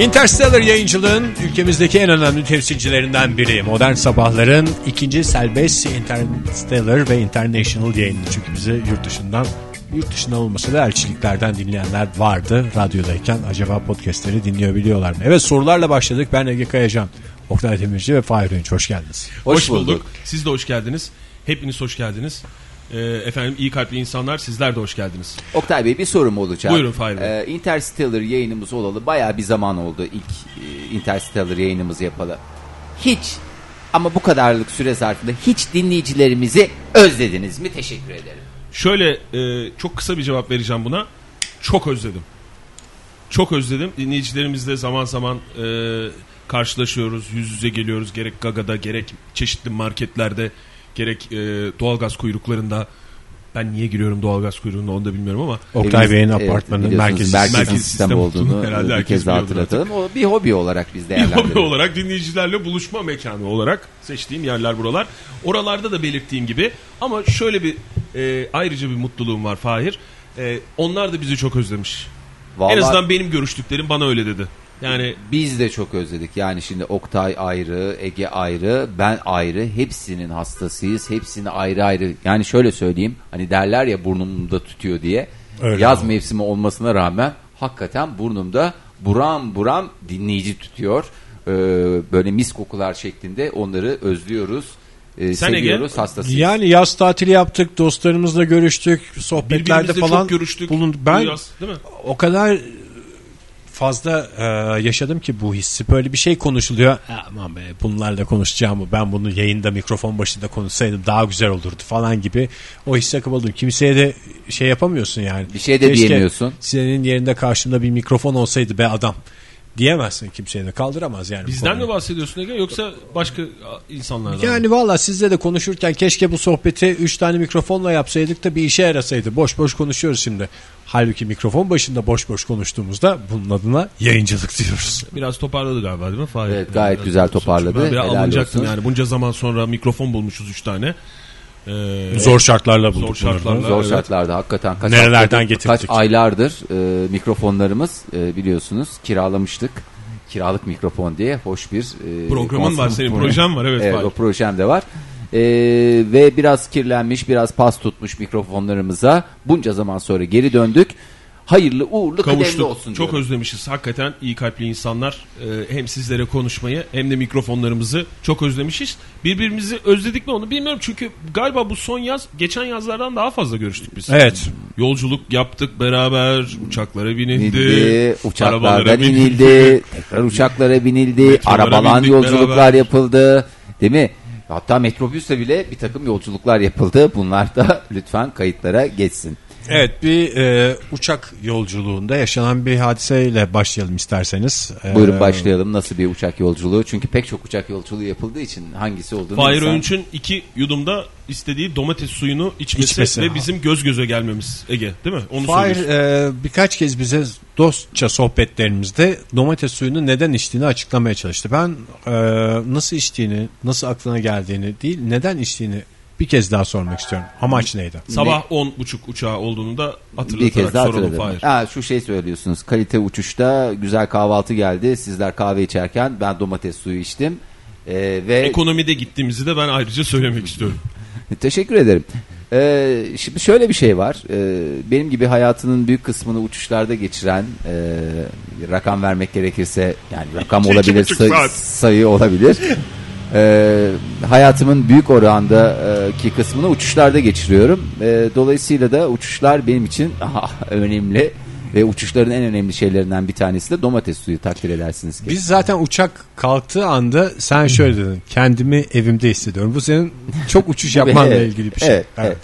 Interstellar yayıncılığın ülkemizdeki en önemli temsilcilerinden biri. Modern Sabahların ikinci serbest Interstellar ve International yayını. Çünkü bizi yurt dışından yurt dışından olmasa da elçiliklerden dinleyenler vardı radyodayken. Acaba podcastleri dinliyor biliyorlar mı? Evet sorularla başladık. Ben Ege Kayacan, Oktay Demirci ve Fahir Öğünç. Hoş geldiniz. Hoş, bulduk. Siz de hoş geldiniz. Hepiniz hoş geldiniz. Ee, efendim iyi kalpli insanlar sizler de hoş geldiniz. Oktay Bey bir sorum olacak. Buyurun Fahir Bey. Ee, Interstellar yayınımız olalı baya bir zaman oldu ilk e, Interstellar yayınımızı yapalı. Hiç ama bu kadarlık süre zarfında hiç dinleyicilerimizi özlediniz mi? Teşekkür ederim. Şöyle e, çok kısa bir cevap vereceğim buna. Çok özledim. Çok özledim. Dinleyicilerimizle zaman zaman e, karşılaşıyoruz. Yüz yüze geliyoruz. Gerek Gaga'da gerek çeşitli marketlerde gerek e, doğalgaz kuyruklarında. Ben niye giriyorum doğalgaz kuyruğuna onu da bilmiyorum ama. Oktay Bey'in evet, apartmanının biliyorsunuz, merkezi. merkezi Merkezi sistem, sistem olduğunu herhalde bir kez daha hatırlatalım. O bir hobi olarak biz Hobi değerlendiriyoruz. olarak dinleyicilerle buluşma mekanı olarak seçtiğim yerler buralar. Oralarda da belirttiğim gibi ama şöyle bir e, ayrıca bir mutluluğum var Fahir. E, onlar da bizi çok özlemiş. Vallahi En azından benim görüştüklerim bana öyle dedi. Yani biz de çok özledik. Yani şimdi Oktay ayrı, Ege ayrı, ben ayrı. Hepsinin hastasıyız. Hepsini ayrı ayrı. Yani şöyle söyleyeyim. Hani derler ya burnumda tutuyor diye. Öyle Yaz ama. mevsimi olmasına rağmen hakikaten burnumda buram buram dinleyici tutuyor. Ee, böyle mis kokular şeklinde onları özlüyoruz. Ee, Sen Ege? seviyoruz, hastasıyız. Yani yaz tatili yaptık, dostlarımızla görüştük, sohbetlerde falan çok görüştük. bulunduk. bu Ben yaz, değil mi? o kadar fazla e, yaşadım ki bu hissi. Böyle bir şey konuşuluyor. Aman be bunlarla konuşacağımı ben bunu yayında mikrofon başında konuşsaydım daha güzel olurdu falan gibi o hisse kapıldım. Kimseye de şey yapamıyorsun yani. Bir şey de Keşke diyemiyorsun. Senin yerinde karşımda bir mikrofon olsaydı be adam diyemezsin kimseye de kaldıramaz yani. Bizden konuyu. mi bahsediyorsun Ege yoksa başka insanlardan mı? Yani valla sizle de konuşurken keşke bu sohbeti 3 tane mikrofonla yapsaydık da bir işe yarasaydı. Boş boş konuşuyoruz şimdi. Halbuki mikrofon başında boş boş konuştuğumuzda bunun adına yayıncılık diyoruz. Biraz toparladı galiba değil mi Fahir? Evet, gayet güzel toparladı. Ben bir Helal alınacaktım olsun. yani bunca zaman sonra mikrofon bulmuşuz üç tane. Ee, Zor şartlarla bulduk. Zor şartlarla. bunları. Zor Evet. şartlarda hakikaten kaç Nerelerden haftadır, getirttik? Kaç aylardır e, mikrofonlarımız e, biliyorsunuz kiralamıştık. Kiralık mikrofon diye hoş bir e, Programın var senin projen var evet, Evet, Fahir. o projem de var. E, ve biraz kirlenmiş, biraz pas tutmuş mikrofonlarımıza bunca zaman sonra geri döndük. Hayırlı uğurlu kıdemli Kavuştuk. olsun Çok diyorum. özlemişiz. Hakikaten iyi kalpli insanlar. Ee, hem sizlere konuşmayı hem de mikrofonlarımızı çok özlemişiz. Birbirimizi özledik mi onu bilmiyorum. Çünkü galiba bu son yaz geçen yazlardan daha fazla görüştük biz. Evet. Yolculuk yaptık beraber. Uçaklara binildi. binildi, uçaklardan binildi. inildi, tekrar uçaklara binildi, arabalan yolculuklar beraber. yapıldı. Değil mi? Hatta metrobüsle bile bir takım yolculuklar yapıldı. Bunlar da lütfen kayıtlara geçsin. Evet bir e, uçak yolculuğunda yaşanan bir hadiseyle başlayalım isterseniz. E, Buyurun başlayalım. Nasıl bir uçak yolculuğu? Çünkü pek çok uçak yolculuğu yapıldığı için hangisi olduğunu Fahir insan- Öğünç'ün iki yudumda istediği domates suyunu içmesi, İçmesi. ve bizim göz göze gelmemiz Ege değil mi? Onu Fahir e, birkaç kez bize dostça sohbetlerimizde domates suyunu neden içtiğini açıklamaya çalıştı. Ben e, nasıl içtiğini, nasıl aklına geldiğini değil, neden içtiğini bir kez daha sormak istiyorum. Amaç neydi? Sabah on buçuk uçağı olduğunu da bir hatırlatarak kez daha soralım. Fahir. Ha, şu şey söylüyorsunuz. Kalite uçuşta güzel kahvaltı geldi. Sizler kahve içerken ben domates suyu içtim. Ee, ve Ekonomide gittiğimizi de ben ayrıca söylemek istiyorum. Teşekkür ederim. Ee, şimdi şöyle bir şey var. Ee, benim gibi hayatının büyük kısmını uçuşlarda geçiren e, rakam vermek gerekirse yani rakam olabilir, say- sayı olabilir. Ee, hayatımın büyük orandaki kısmını uçuşlarda geçiriyorum. Ee, dolayısıyla da uçuşlar benim için aha, önemli ve uçuşların en önemli şeylerinden bir tanesi de domates suyu takdir edersiniz ki. Biz zaten uçak kalktığı anda sen şöyle dedin. Kendimi evimde hissediyorum. Bu senin çok uçuş yapmanla Evet, ilgili bir şey. Evet, evet.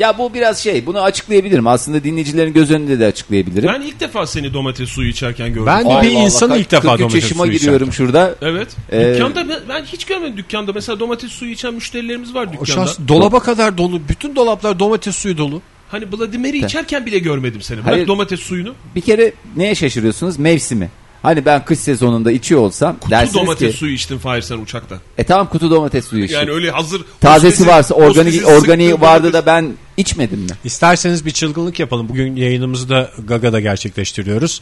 Ya bu biraz şey bunu açıklayabilirim. Aslında dinleyicilerin göz önünde de açıklayabilirim. Ben ilk defa seni domates suyu içerken gördüm. Ben de bir insanı ilk defa 43 domates suyu giriyorum içerken. şurada. Evet. Ee, dükkanda ben, ben hiç görmedim dükkanda. Mesela domates suyu içen müşterilerimiz var dükkanda. şans dolaba kadar dolu. Bütün dolaplar domates suyu dolu. Hani Vladimir'i içerken bile görmedim seni. Bırak Hayır. domates suyunu. Bir kere neye şaşırıyorsunuz? Mevsimi. Hani ben kış sezonunda içiyor olsam Kutu dersiniz domates ki suyu içtin Fahir sen uçakta. e tamam kutu domates suyu içtim. Yani öyle hazır. Tazesi hostesi- varsa organik organiği vardı domates- da ben içmedim mi? İsterseniz bir çılgınlık yapalım. Bugün yayınımızı da Gaga'da gerçekleştiriyoruz.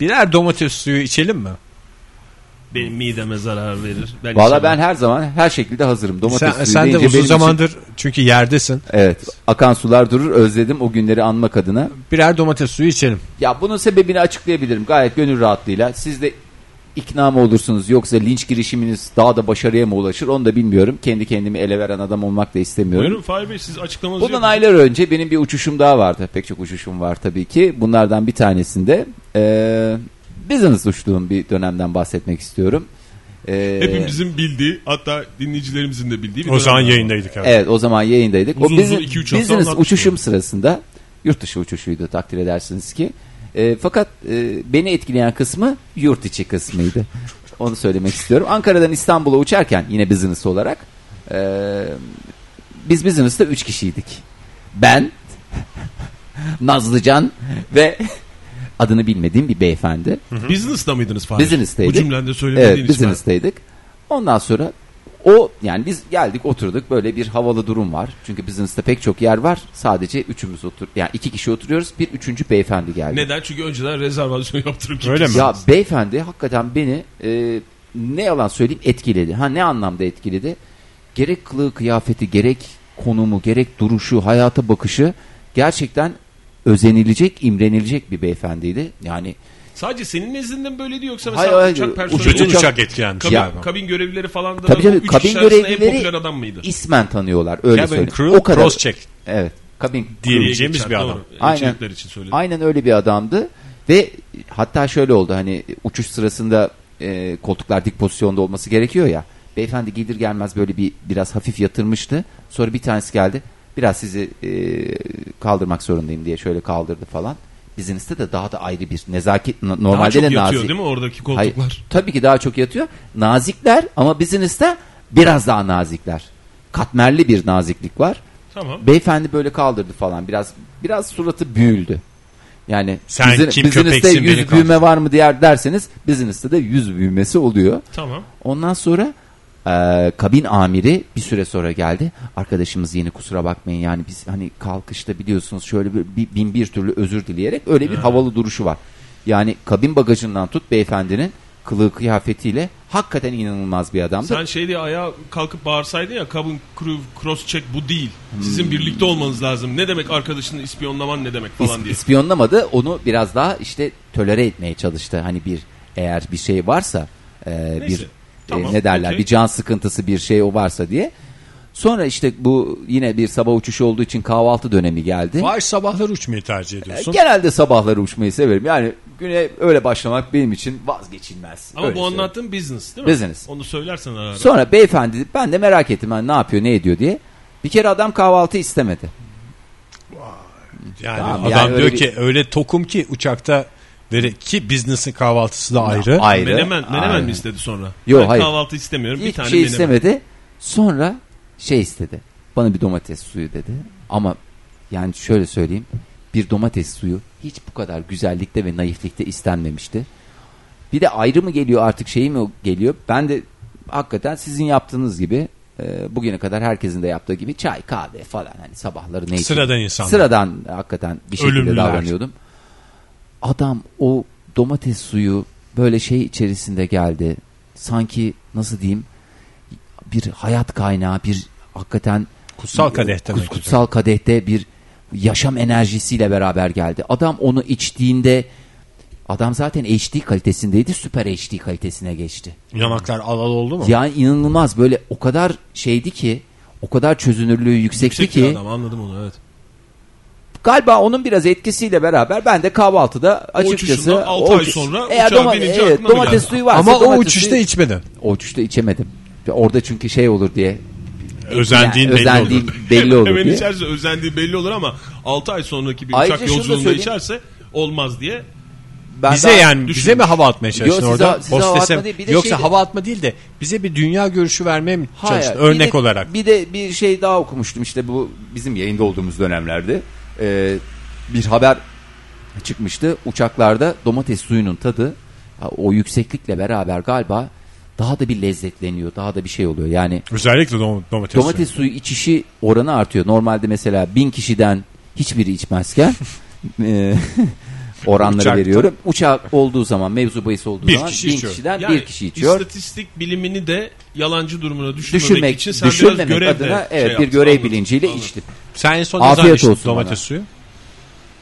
Birer domates suyu içelim mi? Benim mideme zarar verir. Ben Valla ben her zaman her şekilde hazırım. Domates Sen, suyu sen de uzun benim için- zamandır çünkü yerdesin. Evet. Akan sular durur. Özledim o günleri anmak adına. Birer domates suyu içelim. Ya bunun sebebini açıklayabilirim gayet gönül rahatlığıyla. Siz de ikna mı olursunuz yoksa linç girişiminiz daha da başarıya mı ulaşır onu da bilmiyorum. Kendi kendimi ele veren adam olmak da istemiyorum. Buyurun Fahir Bey siz açıklamanızı Bundan yapın. aylar önce benim bir uçuşum daha vardı. Pek çok uçuşum var tabii ki. Bunlardan bir tanesinde e, business uçtuğum bir dönemden bahsetmek istiyorum. E, Hepimizin bildiği hatta dinleyicilerimizin de bildiği bir O zaman yayındaydık. Evet. Evet o zaman yayındaydık. Uzun o uzun business- iki üç hafta business uçuşum sırasında yurt dışı uçuşuydu takdir edersiniz ki. E, fakat e, beni etkileyen kısmı yurt içi kısmıydı. Onu söylemek istiyorum. Ankara'dan İstanbul'a uçarken yine business olarak e, biz business'ta 3 kişiydik. Ben, Nazlıcan ve adını bilmediğim bir beyefendi. Business'ta mıydınız Fahir? Business'taydık. Bu cümlende söylemediğin Evet için ben- business'taydık. Ondan sonra o yani biz geldik oturduk böyle bir havalı durum var. Çünkü business'ta pek çok yer var. Sadece üçümüz otur yani iki kişi oturuyoruz. Bir üçüncü beyefendi geldi. Neden? Çünkü önceden rezervasyon yaptırıp Öyle mi? Ya beyefendi hakikaten beni e, ne yalan söyleyeyim etkiledi. Ha ne anlamda etkiledi? Gerek kılığı kıyafeti, gerek konumu, gerek duruşu, hayata bakışı gerçekten özenilecek, imrenilecek bir beyefendiydi. Yani Sadece senin nezdinde mi böyleydi yoksa Hayır, mesela hayır, uçak uçak- personeli, Bütün Uçak- uçak etkilenmiş. kabin, galiba. kabin görevlileri falan da Tabii tabii, kabin arasında en görevlileri- popüler adam mıydı? ismen tanıyorlar öyle Cabin söyleyeyim. crew, O kadar. cross check Evet. Kabin diyebileceğimiz bir adam. doğru. Aynen. İçin söyledim. Aynen öyle bir adamdı ve hatta şöyle oldu hani uçuş sırasında e, koltuklar dik pozisyonda olması gerekiyor ya. Beyefendi gelir gelmez böyle bir biraz hafif yatırmıştı. Sonra bir tanesi geldi. Biraz sizi e, kaldırmak zorundayım diye şöyle kaldırdı falan. Business'te de daha da ayrı bir nezaket n- Daha normalde çok de yatıyor nazik. değil mi oradaki Hayır, koltuklar? tabii ki daha çok yatıyor. Nazikler ama business'te biraz daha nazikler. Katmerli bir naziklik var. Tamam. Beyefendi böyle kaldırdı falan. Biraz biraz suratı büyüldü. Yani Sen bizim- kim business'te yüz büyüme var mı diğer derseniz business'te de yüz büyümesi oluyor. Tamam. Ondan sonra e, kabin amiri bir süre sonra geldi. Arkadaşımız yeni kusura bakmayın yani biz hani kalkışta biliyorsunuz şöyle bir, bir- bin bir türlü özür dileyerek öyle bir havalı duruşu var. Yani kabin bagajından tut beyefendinin kılığı kıyafetiyle hakikaten inanılmaz bir adamdı. Sen şey diye ayağa kalkıp bağırsaydın ya crew cross check bu değil. Sizin birlikte olmanız lazım. Ne demek arkadaşını ispiyonlaman ne demek falan diye. ispiyonlamadı. Onu biraz daha işte tolere etmeye çalıştı. Hani bir eğer bir şey varsa e, bir Tamam, e, ne derler okey. bir can sıkıntısı bir şey o varsa diye. Sonra işte bu yine bir sabah uçuşu olduğu için kahvaltı dönemi geldi. Vay sabahlar uçmayı tercih ediyorsun. Genelde sabahları uçmayı severim. Yani güne öyle başlamak benim için vazgeçilmez. Ama Öyle bu söyleyeyim. anlattığın business değil mi? Business. Onu söylersen ara. Sonra beyefendi ben de merak ettim hani ne yapıyor ne ediyor diye. Bir kere adam kahvaltı istemedi. Yani Tamam, adam yani diyor öyle ki öyle tokum ki uçakta vere ki business'ın kahvaltısı da ayrı. Ayrı. Menemen, menemen Ayrı. mi istedi sonra? Yok, ben hayır. kahvaltı istemiyorum. bir Hiçbir tane şey menemen. istemedi. Sonra şey istedi. Bana bir domates suyu dedi. Ama yani şöyle söyleyeyim. Bir domates suyu hiç bu kadar güzellikte ve naiflikte istenmemişti. Bir de ayrı mı geliyor artık şey mi geliyor? Ben de hakikaten sizin yaptığınız gibi e, bugüne kadar herkesin de yaptığı gibi çay kahve falan hani sabahları ne içeyim? Sıradan insanlar. Sıradan hakikaten bir şekilde Ölümlüler. davranıyordum. Adam o domates suyu böyle şey içerisinde geldi. Sanki nasıl diyeyim bir hayat kaynağı bir hakikaten Kutsal kadeh demek Kus- kutsal kadehte bir yaşam enerjisiyle beraber geldi. Adam onu içtiğinde adam zaten HD kalitesindeydi süper HD kalitesine geçti. Yanaklar alal oldu mu? Yani inanılmaz böyle o kadar şeydi ki o kadar çözünürlüğü yüksekti Yüksek ki adam anladım onu evet. Galiba onun biraz etkisiyle beraber ben de kahvaltıda açıkçası uçuşundan altı ay sonra eğer doma- binince evet, domates suyu varsa Ama o uçuşta suyu- içmedin. o uçuşta içemedim. Orada çünkü şey olur diye Özendiğin Yani belli özendiğim olur. belli olur Hemen diye. içerse özendiği belli olur ama 6 ay sonraki bir Ayrıca uçak yolculuğunda içerse olmaz diye. Ben bize yani bize düşünmüş. mi hava atmaya çalıştın orada? size hava Hostese mi? değil, bir de Yoksa şeyde- hava atma değil de bize bir dünya görüşü vermeye mi Hayır, çalıştın? bir Örnek de- olarak. Bir de bir şey daha okumuştum işte bu bizim yayında olduğumuz dönemlerde. Ee, bir haber çıkmıştı. Uçaklarda domates suyunun tadı o yükseklikle beraber galiba daha da bir lezzetleniyor. Daha da bir şey oluyor. Yani Özellikle dom- domates, domates suyu içişi oranı artıyor. Normalde mesela bin kişiden hiçbiri içmezken e, oranları Uçakta. veriyorum. Uçak olduğu zaman mevzu bahis olduğu Bir zaman kişi bin içiyor. kişiden Yani bir kişi içiyor. İstatistik bilimini de yalancı durumuna düşürmemek, Düşürmek, için sen biraz görevle adına evet şey bir yaptın, görev anladım, bilinciyle anladım. içtim. Sen en son ne Afiyet içtin olsun domates bana. suyu?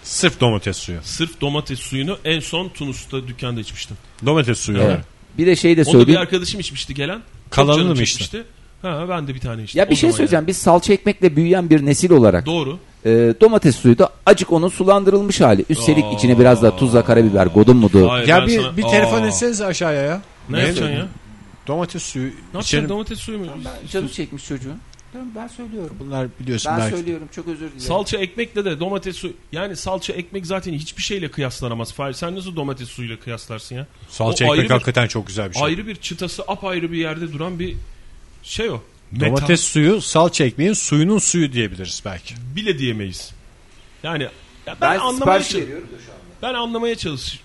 Sırf domates suyu. Sırf domates suyunu en son Tunus'ta dükkanda içmiştim. Domates suyu. Evet. Bir de şey de Onu da bir söyleyeyim. arkadaşım içmişti gelen. Kalanını mı çekmişti. Ha ben de bir tane içtim. Ya bir O şey söyleyeceğim. Biz salça ekmekle büyüyen bir nesil olarak yani. Doğru. E, domates suyu da acık onun sulandırılmış hali. Üstelik Aa. içine biraz da tuzla karabiber, godun mudu. Hayır, Ya ben bir, sana- bir telefon Aa. etsenize aşağıya ya. Ne yapacaksın ya? Domates suyu. Ne yapacaksın içerim. domates suyu mu? Canı çekmiş çocuğun. Tamam, ben söylüyorum. Bunlar biliyorsun Ben belki. söylüyorum çok özür dilerim. Salça ekmekle de domates suyu. Yani salça ekmek zaten hiçbir şeyle kıyaslanamaz. Fahir sen nasıl domates suyuyla kıyaslarsın ya? Salça O ekmek ayrı bir- hakikaten çok güzel bir şey. Ayrı bir çıtası apayrı bir yerde duran bir şey o. Metal. Domates suyu salça ekmeğin suyunun suyu diyebiliriz belki. bile diyemeyiz. Yani ya ben, ben anlamaya sipariş çalış- veriyorum da şu anda. ben anlamaya çalıştım.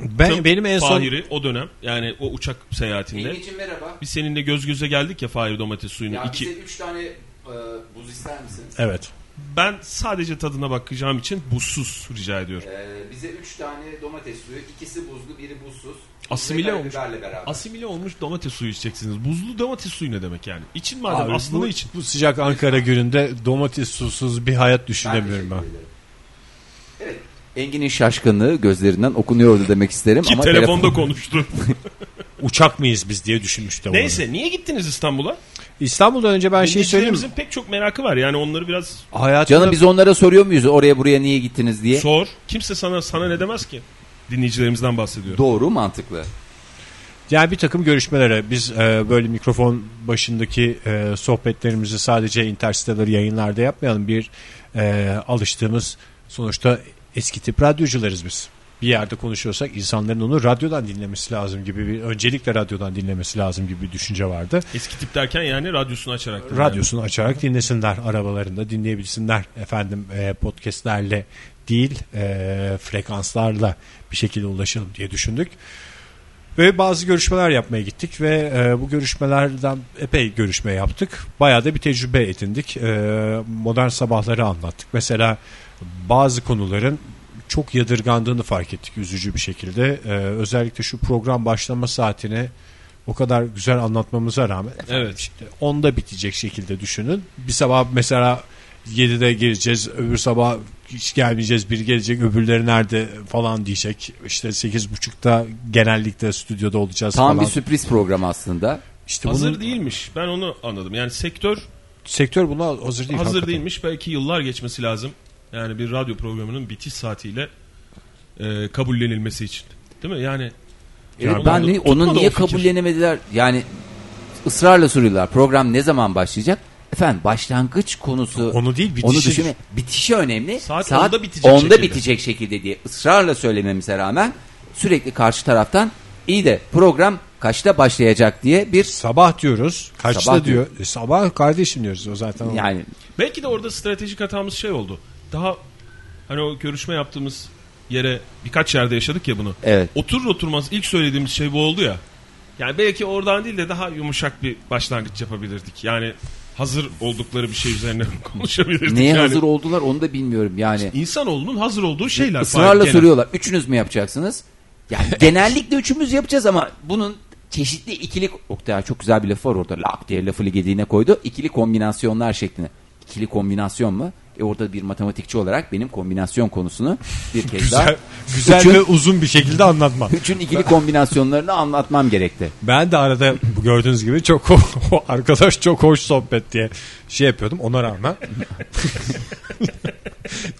Ben benim en son Fahir'i o dönem yani o uçak seyahatinde. için merhaba. Biz seninle göz göze geldik ya Fahir domates suyunu. Ya iki. bize 3 tane e, buz ister misiniz? evet. Ben sadece tadına bakacağım için buzsuz rica ediyorum. Ee, bize 3 tane domates suyu, ikisi buzlu, biri buzsuz. Asimile olmuş. Asimile olmuş domates suyu içeceksiniz. Buzlu domates suyu ne demek yani? İçin madem Abi, aslında bu, için. bu sıcak Ankara gününde domates susuz bir hayat düşünemiyorum ben. Evet. Engin'in şaşkınlığı gözlerinden okunuyordu demek isterim Ki ama telefonda telefon- konuştu. Uçak mıyız biz diye düşünmüştüm. onu. Neyse niye gittiniz İstanbul'a? İstanbul'dan önce ben şey söyleyeyim pek çok merakı var. Yani onları biraz Hayatımda Canım biz onlara soruyor muyuz oraya buraya niye gittiniz diye? sor. Kimse sana sana ne demez ki? Dinleyicilerimizden bahsediyorum. Doğru mantıklı. Yani bir takım görüşmelere biz e, böyle mikrofon başındaki e, sohbetlerimizi sadece Interstellar yayınlarda yapmayalım. Bir e, alıştığımız sonuçta eski tip radyocularız biz. Bir yerde konuşuyorsak insanların onu radyodan dinlemesi lazım gibi bir öncelikle radyodan dinlemesi lazım gibi bir düşünce vardı. Eski tip derken yani radyosunu açarak. mi? Radyosunu açarak dinlesinler arabalarında dinleyebilsinler efendim e, podcastlerle değil e, frekanslarla bir şekilde ulaşalım diye düşündük. Ve bazı görüşmeler yapmaya gittik ve e, bu görüşmelerden epey görüşme yaptık. Bayağı da bir tecrübe edindik. E, modern sabahları anlattık. Mesela bazı konuların çok yadırgandığını fark ettik üzücü bir şekilde. E, özellikle şu program başlama saatini o kadar güzel anlatmamıza rağmen Evet. işte onda bitecek şekilde düşünün. Bir sabah mesela 7'de geleceğiz öbür sabah hiç gelmeyeceğiz biri gelecek öbürleri nerede falan diyecek. İşte 8.30'da genellikle stüdyoda olacağız Tam falan. bir sürpriz program aslında. İşte Hazır bunun, değilmiş. Ben onu anladım. Yani sektör Sektör buna hazır değil. hazır hakikaten. değilmiş. Belki yıllar geçmesi lazım. Yani bir radyo programının bitiş saatiyle e, kabullenilmesi için. Değil mi? Yani Evet, ben tutmadı onu niye kabullenemediler? Yani ısrarla soruyorlar. Program ne zaman başlayacak? Efendim başlangıç konusu Onu değil, Onu bitişi. düşünme. Bitişi önemli. Saat onda bitecek onda şekilde. bitecek şekilde diye ısrarla söylememize rağmen sürekli karşı taraftan iyi de program kaçta başlayacak diye bir Sabah diyoruz. Kaçta Sabah diyor. E, sabah kardeşim diyoruz o zaten. yani belki de orada stratejik hatamız şey oldu. Daha hani o görüşme yaptığımız yere birkaç yerde yaşadık ya bunu. evet. Oturur oturmaz ilk söylediğimiz şey bu oldu ya. Yani belki oradan değil de daha yumuşak bir başlangıç yapabilirdik. Yani hazır oldukları bir şey üzerine konuşabilirdik. Neye yani. hazır oldular onu da bilmiyorum yani. İnsanoğlunun hazır olduğu şeyler. Israrla soruyorlar. Üçünüz mü yapacaksınız? Yani genellikle üçümüz yapacağız ama bunun çeşitli ikili Oktay çok güzel bir laf var orada. Lak diye lafı gediğine koydu. İkili kombinasyonlar şeklinde. İkili kombinasyon mu? E orada bir matematikçi olarak benim kombinasyon konusunu bir kez daha Güzel, güzel üçün, ve uzun bir şekilde anlatma. üçün ikili kombinasyonlarını anlatmam gerekti. Ben de arada gördüğünüz gibi çok o arkadaş çok hoş sohbet diye şey yapıyordum ona rağmen.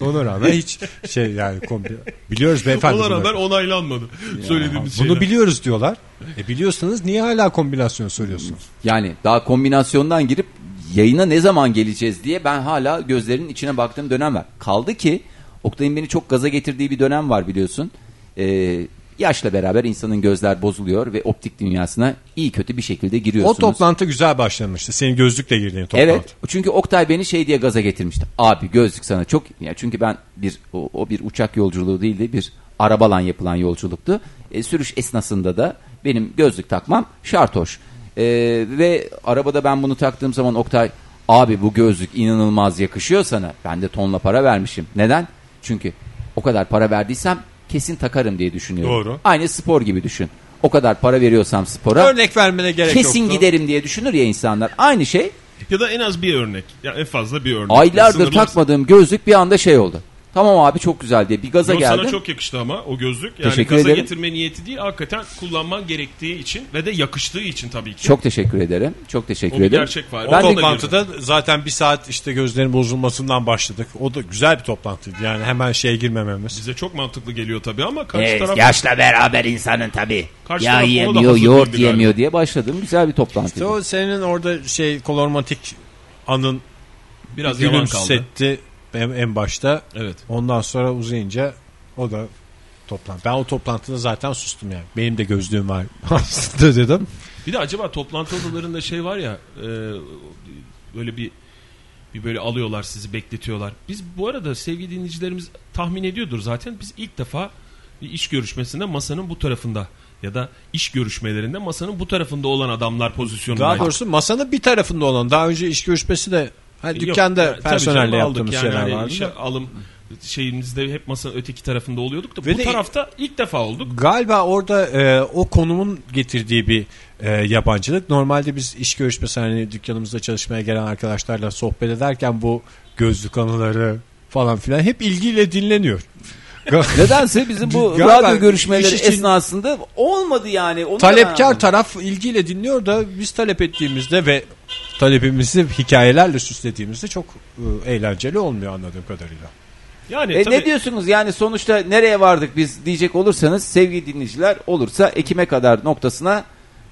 ona rağmen hiç şey yani kombi biliyoruz beyefendi. Ona rağmen onaylanmadı. Söylediğimiz şeyler. Bunu biliyoruz diyorlar. E biliyorsanız niye hala kombinasyon soruyorsunuz? Yani daha kombinasyondan girip yayına ne zaman geleceğiz diye ben hala gözlerinin içine baktığım dönem var. Kaldı ki Oktay'ın beni çok gaza getirdiği bir dönem var biliyorsun. Ee, yaşla beraber insanın gözler bozuluyor ve optik dünyasına iyi kötü bir şekilde O giriyorsunuz. toplantı güzel başlamıştı. Senin gözlükle girdiğin toplantı. Evet. Çünkü Oktay beni şey diye gaza getirmişti. Abi gözlük sana çok ya çünkü ben bir o, o bir uçak yolculuğu değildi bir arabalan yapılan yolculuktu. E, sürüş esnasında da benim gözlük takmam şart hoş. E, ve arabada ben bunu taktığım zaman Oktay abi bu gözlük inanılmaz yakışıyor sana. Ben de tonla para vermişim. Neden? Çünkü o kadar para verdiysem kesin takarım diye düşünüyorum. Doğru. Aynı spor gibi düşün. O kadar para veriyorsam spora Örnek vermene gerek kesin yoktu. giderim diye düşünür ya insanlar. Aynı şey Ya da en az bir örnek. Ya en fazla bir örnek. aylardır Sınırlı- takmadığım gözlük bir anda şey oldu. Tamam abi çok güzel diye bir gaza Yok, geldim. sana çok yakıştı ama o gözlük. Yani Teşekkür gaza ederim. getirme niyeti değil hakikaten kullanman gerektiği için ve de yakıştığı için tabii ki. Çok teşekkür ederim. Çok teşekkür O ederim. gerçek var. O Ben de- toplantıda zaten bir saat işte gözlerin bozulmasından başladık. O da güzel bir toplantıydı. Yani hemen şeye girmememiz. Bize çok mantıklı geliyor tabii ama karşı Evet, taraf yaşla beraber insanın tabii. Karşı yiyemiyor, hazır yoğurt galiba. diye başladım. Güzel bir toplantıydı. İşte o senin orada şey kolormatik anın biraz yalan kaldı. gülümsetti en, en başta. Evet. Ondan sonra uzayınca o da toplantı. Ben o toplantıda zaten sustum yani. Benim de gözlüğüm var aslında dedim. Bir de acaba toplantı odalarında şey var ya e, böyle bir bir böyle alıyorlar sizi bekletiyorlar. Biz bu arada sevgili dinleyicilerimiz tahmin ediyordur zaten. Biz ilk defa bir iş görüşmesinde masanın bu tarafında ya da iş görüşmelerinde masanın bu tarafında olan adamlar pozisyonunda. Daha doğrusu masanın bir tarafında olan daha önce iş görüşmesi de hani Yok, dükkanda yani tabii personelle yaptığımız yani şeyler hani vardı. işe alım şeyimizde hep masanın öteki tarafında oluyorduk da Ve bu de- tarafta ilk defa olduk. Galiba orada e, o konumun getirdiği bir e, yabancılık. Normalde biz iş görüşmesi hani dükkanımızda çalışmaya gelen arkadaşlarla sohbet ederken bu gözlük anıları falan filan hep ilgiyle dinleniyor. Nedense bizim bu Galiba radyo görüşmeleri için- esnasında olmadı yani. Onu ben Talepkar taraf ilgiyle dinliyor da biz talep ettiğimizde ve talebimizi hikayelerle süslediğimizde çok e, eğlenceli olmuyor anladığım kadarıyla. Yani E tabii ne diyorsunuz yani sonuçta nereye vardık biz diyecek olursanız sevgili dinleyiciler olursa Ekim'e kadar noktasına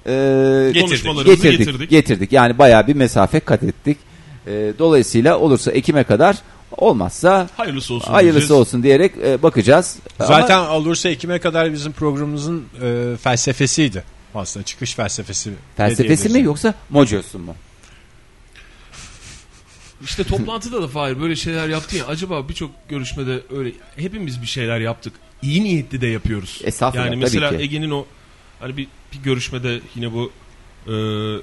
e, getirdik, getirdik. getirdik. Yani bayağı bir mesafe kat ettik. E, dolayısıyla olursa Ekim'e kadar olmazsa Hayırlısı olsun. hayırlısı diyeceğiz. olsun diyerek e, bakacağız. Zaten Ama olursa Ekim'e kadar bizim programımızın e, felsefesiydi. Aslında çıkış felsefesi. felsefesi mi yoksa mocosu mu? İşte toplantıda da Fahir böyle şeyler yaptı ya. Acaba birçok görüşmede öyle hepimiz bir şeyler yaptık. İyi niyetli de yapıyoruz. Estağfurullah, Yani mesela. Ege'nin o hani bir, bir görüşmede yine bu e,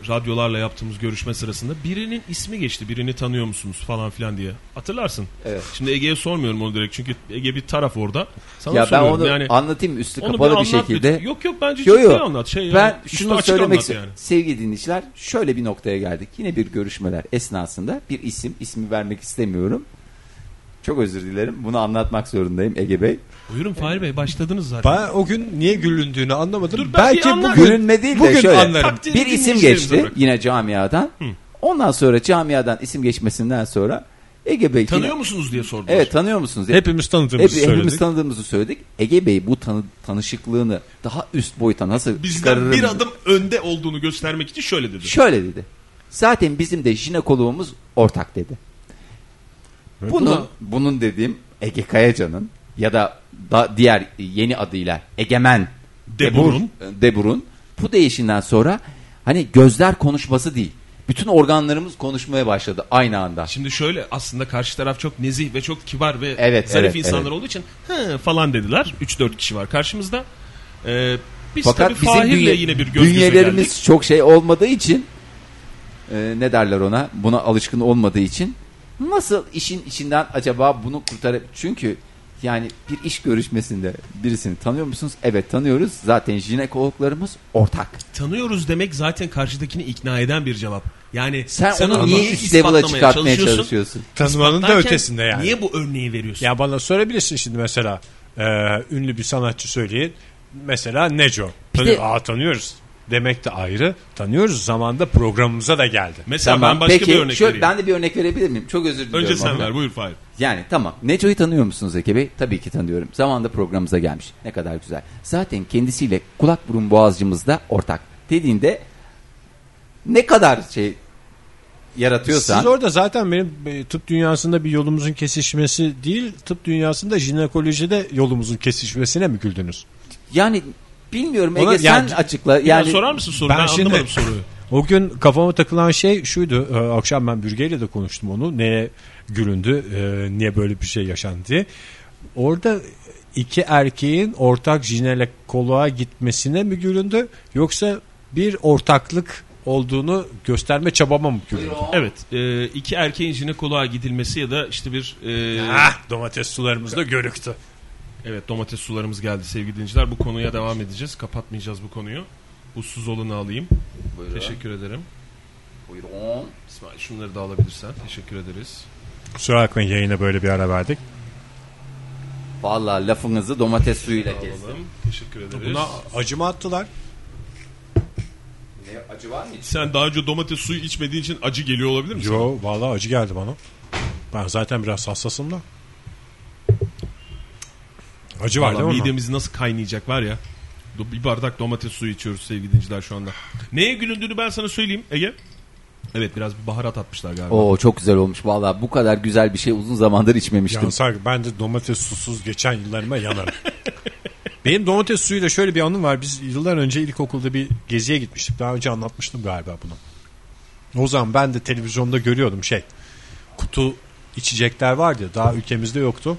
radyolarla yaptığımız görüşme sırasında birinin ismi geçti. Birini tanıyor musunuz falan filan diye. Hatırlarsın. Evet. Şimdi Ege'ye sormuyorum onu direkt çünkü Ege bir taraf orada. Sana ya ben onu yani. anlatayım üstü kapalı bir anlat şekilde. lütfen. Yok yok bence Yo, ciddi yo. anlat. Şey Ben yani, şunu söylemek istiyorum. yani. Sevgili dinleyiciler şöyle bir noktaya geldik. Yine bir görüşmeler esnasında bir isim, ismi vermek istemiyorum. Çok özür dilerim. Bunu anlatmak zorundayım Ege Bey. Buyurun Fahir Bey başladınız zaten. Ben o gün niye gülündüğünü anlamadım. Dur, Belki anlat- bugün Gülünme değil de bugün şöyle. anlarım. Bir isim geçti bırak. yine camiadan. Ondan sonra camiadan isim geçmesinden sonra Ege Bey Tanıyor yine- musunuz diye sordular. Evet tanıyor musunuz? diye. Hepimiz Hep, tanıdığımızı hepimiz söyledik. tanıdığımızı söyledik. Ege Bey bu tanı- tanışıklığını daha üst boyuta nasıl Bizden çıkarırım? bir adım önde olduğunu göstermek için şöyle dedi. Şöyle dedi. Zaten bizim de jinekoloğumuz ortak dedi. Ve Bunun, dediğim Ege Kayacan'ın ya da, da diğer yeni adıyla Egemen Debur'un. Debur'un bu değişinden sonra hani gözler konuşması değil. Bütün organlarımız konuşmaya başladı aynı anda. Şimdi şöyle aslında karşı taraf çok nezih ve çok kibar ve Evet, zarif evet, insanlar evet. olduğu için hı falan dediler. 3-4 kişi var karşımızda. Ee, biz Fakat tabii bizim Fahir'le yine bir göz bünyelerimiz çok şey olmadığı için e, ne derler ona buna alışkın olmadığı için nasıl işin içinden acaba bunu kurtarıp çünkü yani bir iş görüşmesinde birisini tanıyor musunuz? Evet tanıyoruz. Zaten jinekologlarımız ortak. Tanıyoruz demek zaten karşıdakini ikna eden bir cevap. Yani Sen, onu onu niye üst level'a çıkartmaya çalışıyorsun? çalışıyorsun? Tanımanın da ötesinde yani. Niye bu örneği veriyorsun? Ya bana sorabilirsin şimdi mesela e, ünlü bir sanatçı söyleyin. Mesela Neco. Tanıyor- de- Aa, tanıyoruz. Demek de ayrı. Tanıyoruz zamanda programımıza da geldi. Mesela Tamam. ben başka Peki bir örnek şöyle, vereyim. ben de bir örnek verebilir miyim? Çok özür diliyorum. Önce sen ama. ver buyur Fahir. Yani tamam. Neco'yu tanıyor musunuz Eke Bey? Tabii ki tanıyorum. Zamanında programımıza gelmiş. Ne kadar güzel. Zaten kendisiyle kulak burun boğazcımızda ortak. Dediğinde ne kadar şey yaratıyorsan Siz orada zaten benim e, tıp dünyasında bir yolumuzun kesişmesi değil, tıp dünyasında jinekolojide yolumuzun kesişmesine mi güldünüz? yani bilmiyorum Ona- Ege sen yani- açıkla. Yani, Yani sorar mısın soruyu? Ben, Ben şimdi- anlamadım soruyu. O gün kafama takılan şey şuydu. e, akşam ben Bürge'yle de konuştum onu. Neye gülündü, e, niye böyle bir şey yaşandı diye. Orada iki erkeğin ortak jinekoloğa gitmesine mi gülündü yoksa bir ortaklık olduğunu gösterme çabama mı gülündü? Evet. E, iki erkeğin jinekoloğa gidilmesi ya da işte bir e, Ah, domates sularımızda görüktü. Evet domates sularımız geldi sevgili dinleyiciler. Bu konuya devam edeceğiz. Kapatmayacağız bu konuyu. Bu su olanı alayım. Buyurun. Teşekkür ederim. Buyurun. İsmail şunları da alabilirsen. Teşekkür ederiz. Kusura bakmayın yayına böyle bir ara verdik. Vallahi lafınızı domates suyuyla kestim. Alalım. Teşekkür ederiz. Buna acı mı attılar? Ne acı var mı hiç? Sen daha önce domates suyu içmediğin için acı geliyor olabilir mi? Yo vallahi acı geldi bana. Ben zaten biraz hassasım da. Acı var değil mi? midemiz nasıl kaynayacak var ya. Bir bardak domates suyu içiyoruz sevgili dinleyiciler şu anda. Neye gülündüğünü ben sana söyleyeyim Ege. Evet biraz bir baharat atmışlar galiba. Oo çok güzel olmuş vallahi bu kadar güzel bir şey uzun zamandır içmemiştim. Yansar ben de domates susuz geçen yıllarıma yanarım. Benim domates suyuyla şöyle bir anım var. Biz yıllar önce ilkokulda bir geziye gitmiştik. Daha önce anlatmıştım galiba bunu. O zaman ben de televizyonda görüyordum şey. Kutu içecekler vardı ya daha ülkemizde yoktu.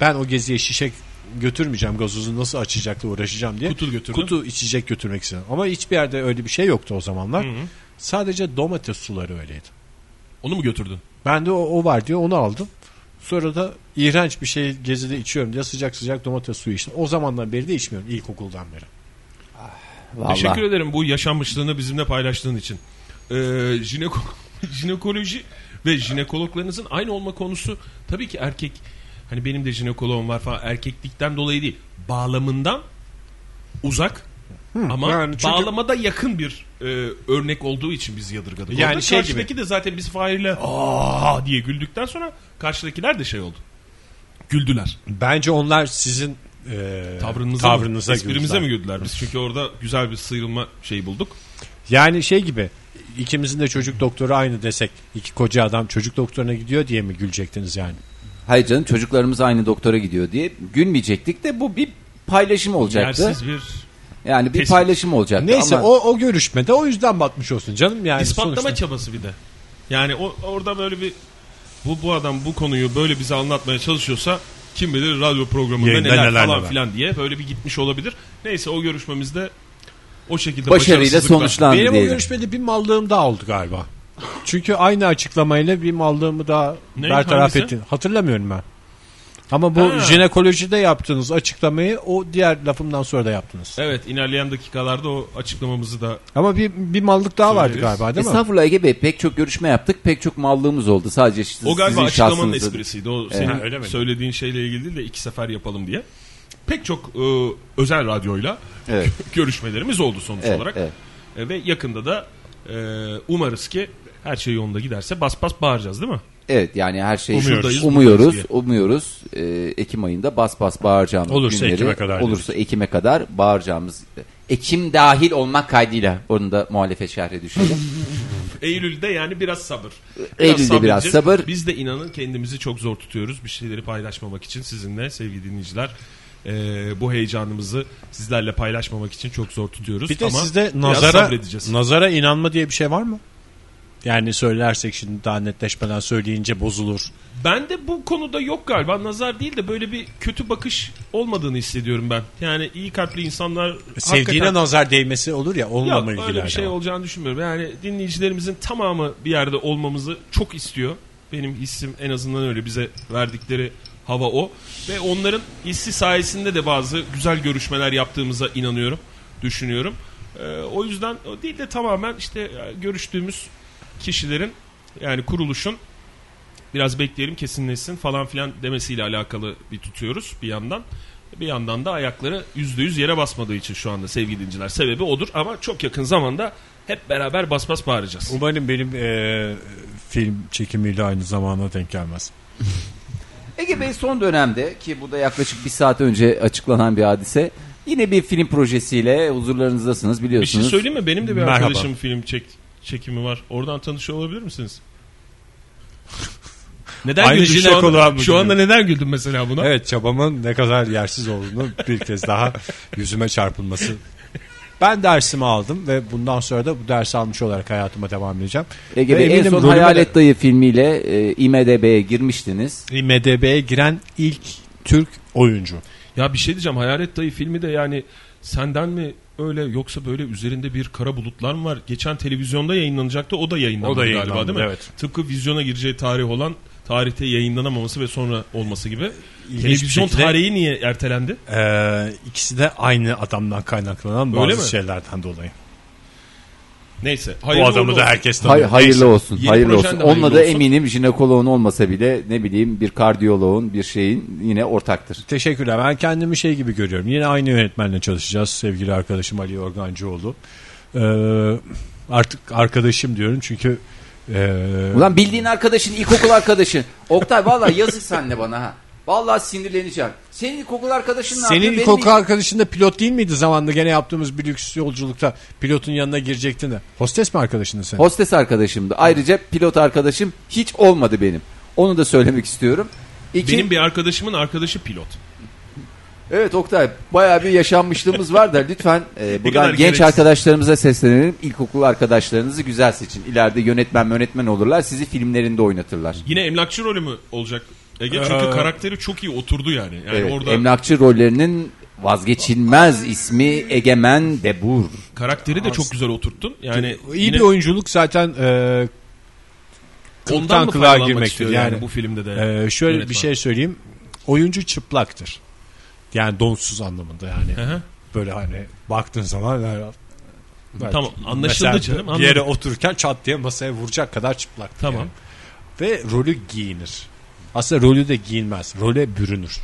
Ben o geziye şişe götürmeyeceğim gazozu nasıl açacakla uğraşacağım diye. Kutu götürdün. Kutu içecek götürmek istedim. Ama hiçbir yerde öyle bir şey yoktu o zamanlar. Sadece domates suları öyleydi. Onu mu götürdün? Ben de o, o var diye onu aldım. Sonra da iğrenç bir şey gezide içiyorum diye sıcak sıcak domates suyu içtim. O zamandan beri de içmiyorum ilkokuldan beri. Vallahi. Teşekkür ederim bu yaşanmışlığını bizimle paylaştığın için. Ee, jineko- jinekoloji ve jinekologlarınızın aynı olma konusu tabii ki erkek hani benim de jinekoloğum var falan erkeklikten dolayı değil bağlamından uzak ama yani çünkü- bağlamada yakın bir e, örnek olduğu için biz yadırgadık. Yani Orada şey karşıdaki de zaten biz Fahir'le aa diye güldükten sonra karşıdakiler de şey oldu. Güldüler. Bence onlar sizin e, Tavrınıza, tavrınıza mı? Güldüler. mi güldüler? Biz çünkü orada güzel bir sıyrılma şeyi bulduk. Yani şey gibi ikimizin de çocuk doktoru aynı desek iki koca adam çocuk doktoruna gidiyor diye mi gülecektiniz yani? Hayır canım çocuklarımız aynı doktora gidiyor diye gülmeyecektik de bu bir paylaşım olacaktı. Yersiz bir Yani bir Kesin. paylaşım olacaktı Neyse ama o, o görüşmede o yüzden batmış olsun canım yani. ispatlama sonuçta. çabası bir de. Yani o, orada böyle bir bu bu adam bu konuyu böyle bize anlatmaya çalışıyorsa kim bilir radyo programında Yayında neler, neler falan neler. filan diye böyle bir gitmiş olabilir. Neyse o görüşmemizde o şekilde başarıyla sonuçlandı Benim o diyelim. görüşmede bir mallığım daha oldu galiba. Çünkü aynı açıklamayla bir mallığımı daha Ne, bertaraf hangisi? ettin. Hatırlamıyorum ben. Ama bu Ha. jinekolojide yaptığınız açıklamayı o diğer lafımdan sonra da yaptınız. Evet ilerleyen dakikalarda o açıklamamızı da Ama bir, bir mallık daha vardı galiba değil mi? Estağfurullah Ege Bey pek çok görüşme yaptık pek çok mallığımız oldu sadece işte o galiba sizin açıklamanın şahsınızda- esprisiydi. O senin Ha, öyle mi? söylediğin şeyle ilgili değil de iki sefer yapalım diye. Pek çok e, özel radyoyla Evet, görüşmelerimiz oldu sonuç evet, olarak. evet. E, ve yakında da e, umarız ki her şey yolunda giderse bas bas bağıracağız değil mi? Evet yani her şey Umuyoruz. umuyoruz, umuyoruz, Ee, Ekim ayında bas bas bağıracağımız Olursa günleri, Ekim'e kadar olursa Ekim'e kadar bağıracağımız Ekim dahil olmak kaydıyla onu da muhalefet şerhe düşelim. Eylül'de yani biraz sabır. Eylül'de sabredeceğiz. biraz sabır. Biz de inanın kendimizi çok zor tutuyoruz. Bir şeyleri paylaşmamak için sizinle sevgili dinleyiciler. e, bu heyecanımızı sizlerle paylaşmamak için çok zor tutuyoruz. Bir de Ama sizde biraz nazara nazara inanma diye bir şey var mı? Yani söylersek şimdi daha netleşmeden söyleyince bozulur. Ben de bu konuda yok galiba. Nazar değil de böyle bir kötü bakış olmadığını hissediyorum ben. Yani iyi kalpli insanlar Sevdiğine hakikaten... nazar değmesi olur ya onunla Yok mı ilgili? öyle bir şey acaba? olacağını düşünmüyorum. Yani dinleyicilerimizin tamamı bir yerde olmamızı çok istiyor. Benim hissim en azından öyle bize verdikleri hava o. Ve onların hissi sayesinde de bazı güzel görüşmeler yaptığımıza inanıyorum, düşünüyorum. Ee, o yüzden o değil de tamamen işte e, görüştüğümüz kişilerin yani kuruluşun biraz bekleyelim kesinleşsin falan filan demesiyle alakalı bir tutuyoruz bir yandan. Bir yandan da ayakları yüzde yüz yere basmadığı için şu anda sevgili dinciler. Sebebi odur ama çok yakın zamanda hep beraber bas bas bağıracağız. Umarım benim e, film çekimiyle aynı zamana denk gelmez. Ege Bey son dönemde ki bu da yaklaşık bir saat önce açıklanan bir hadise yine bir film projesiyle huzurlarınızdasınız Bir şey biliyorsunuz. söyleyeyim mi? Benim de bir Merhaba. arkadaşım film çek, çekimi var. Oradan tanışıyor olabilir misiniz? Neden Aynı güldün şu anda? Şu anda neden güldün mesela buna? Evet çabamın ne kadar yersiz olduğunu bir kez daha yüzüme çarpılması. Ben dersimi aldım ve bundan sonra da bu dersi almış olarak hayatıma devam edeceğim. Ege Bey en son rolüme de- Hayalet Dayı filmiyle e, IMDB'ye girmiştiniz. IMDB'ye giren ilk Türk oyuncu. Ya bir şey diyeceğim. Hayalet Dayı filmi de yani senden mi öyle yoksa böyle üzerinde bir kara bulutlar mı var? Geçen televizyonda yayınlanacaktı. O da yayınlandı, O da galiba yayınlandı, değil mi? evet. Tıpkı vizyona gireceği tarih olan tarihte yayınlanamaması ve sonra olması gibi. İlginç Televizyon şekilde- tarihi niye ertelendi? Ee, ikisi de aynı adamdan kaynaklanan bazı şeylerden dolayı. Neyse. Bu hayırlı adamı uğurlu da olsun. herkes Hay- tanıyor. hayırlı Neyse. olsun. Yeni hayırlı olsun. de hayırlı Onunla da olsun. eminim jinekoloğun olmasa bile ne bileyim bir kardiyoloğun bir şeyin yine ortaktır. Teşekkürler. Ben kendimi şey gibi görüyorum. Yine aynı yönetmenle çalışacağız. Sevgili arkadaşım Ali Organcıoğlu. Ee, artık arkadaşım diyorum çünkü ee, Ulan bildiğin arkadaşın ilkokul arkadaşın. Oktay vallahi yazık senle bana ha. Vallahi sinirleneceğim. Senin ilkokul arkadaşın ne senin yapıyor? Benim ilkokul ilk- arkadaşın da pilot değil miydi zamanında gene yaptığımız bir lüks yolculukta pilotun yanına girecektin de. Hostes mi arkadaşın sen? Hostes arkadaşımdı. Ayrıca pilot arkadaşım hiç olmadı benim. Onu da söylemek istiyorum. İki, Benim bir arkadaşımın arkadaşı pilot. Evet Oktay bayağı bir yaşanmışlığımız var da lütfen e, buradan genç gereksiz. arkadaşlarımıza seslenelim. İlkokul arkadaşlarınızı güzel seçin. İleride yönetmen yönetmen olurlar. Sizi filmlerinde oynatırlar. Yine emlakçı rolü mü olacak Ege? Çünkü Ee, karakteri çok iyi oturdu yani. Yani Evet, orada Emlakçı rollerinin vazgeçilmez ismi Egemen Debur. karakteri de çok güzel oturttun. Yani İyi yine bir oyunculuk zaten ee, ondan mı kılığa girmektir. yani, Yani, bu filmde de. ee, şöyle yönetmen? bir şey söyleyeyim. Oyuncu çıplaktır. Yani donsuz anlamında yani. Hı hı. Böyle hani baktığın zaman yani. Tamam, anlaşıldı Mesela canım, Bir yere otururken çat diye masaya vuracak kadar çıplak. Tamam. Ve rolü giyinir. Aslında rolü de giyinmez. Role bürünür.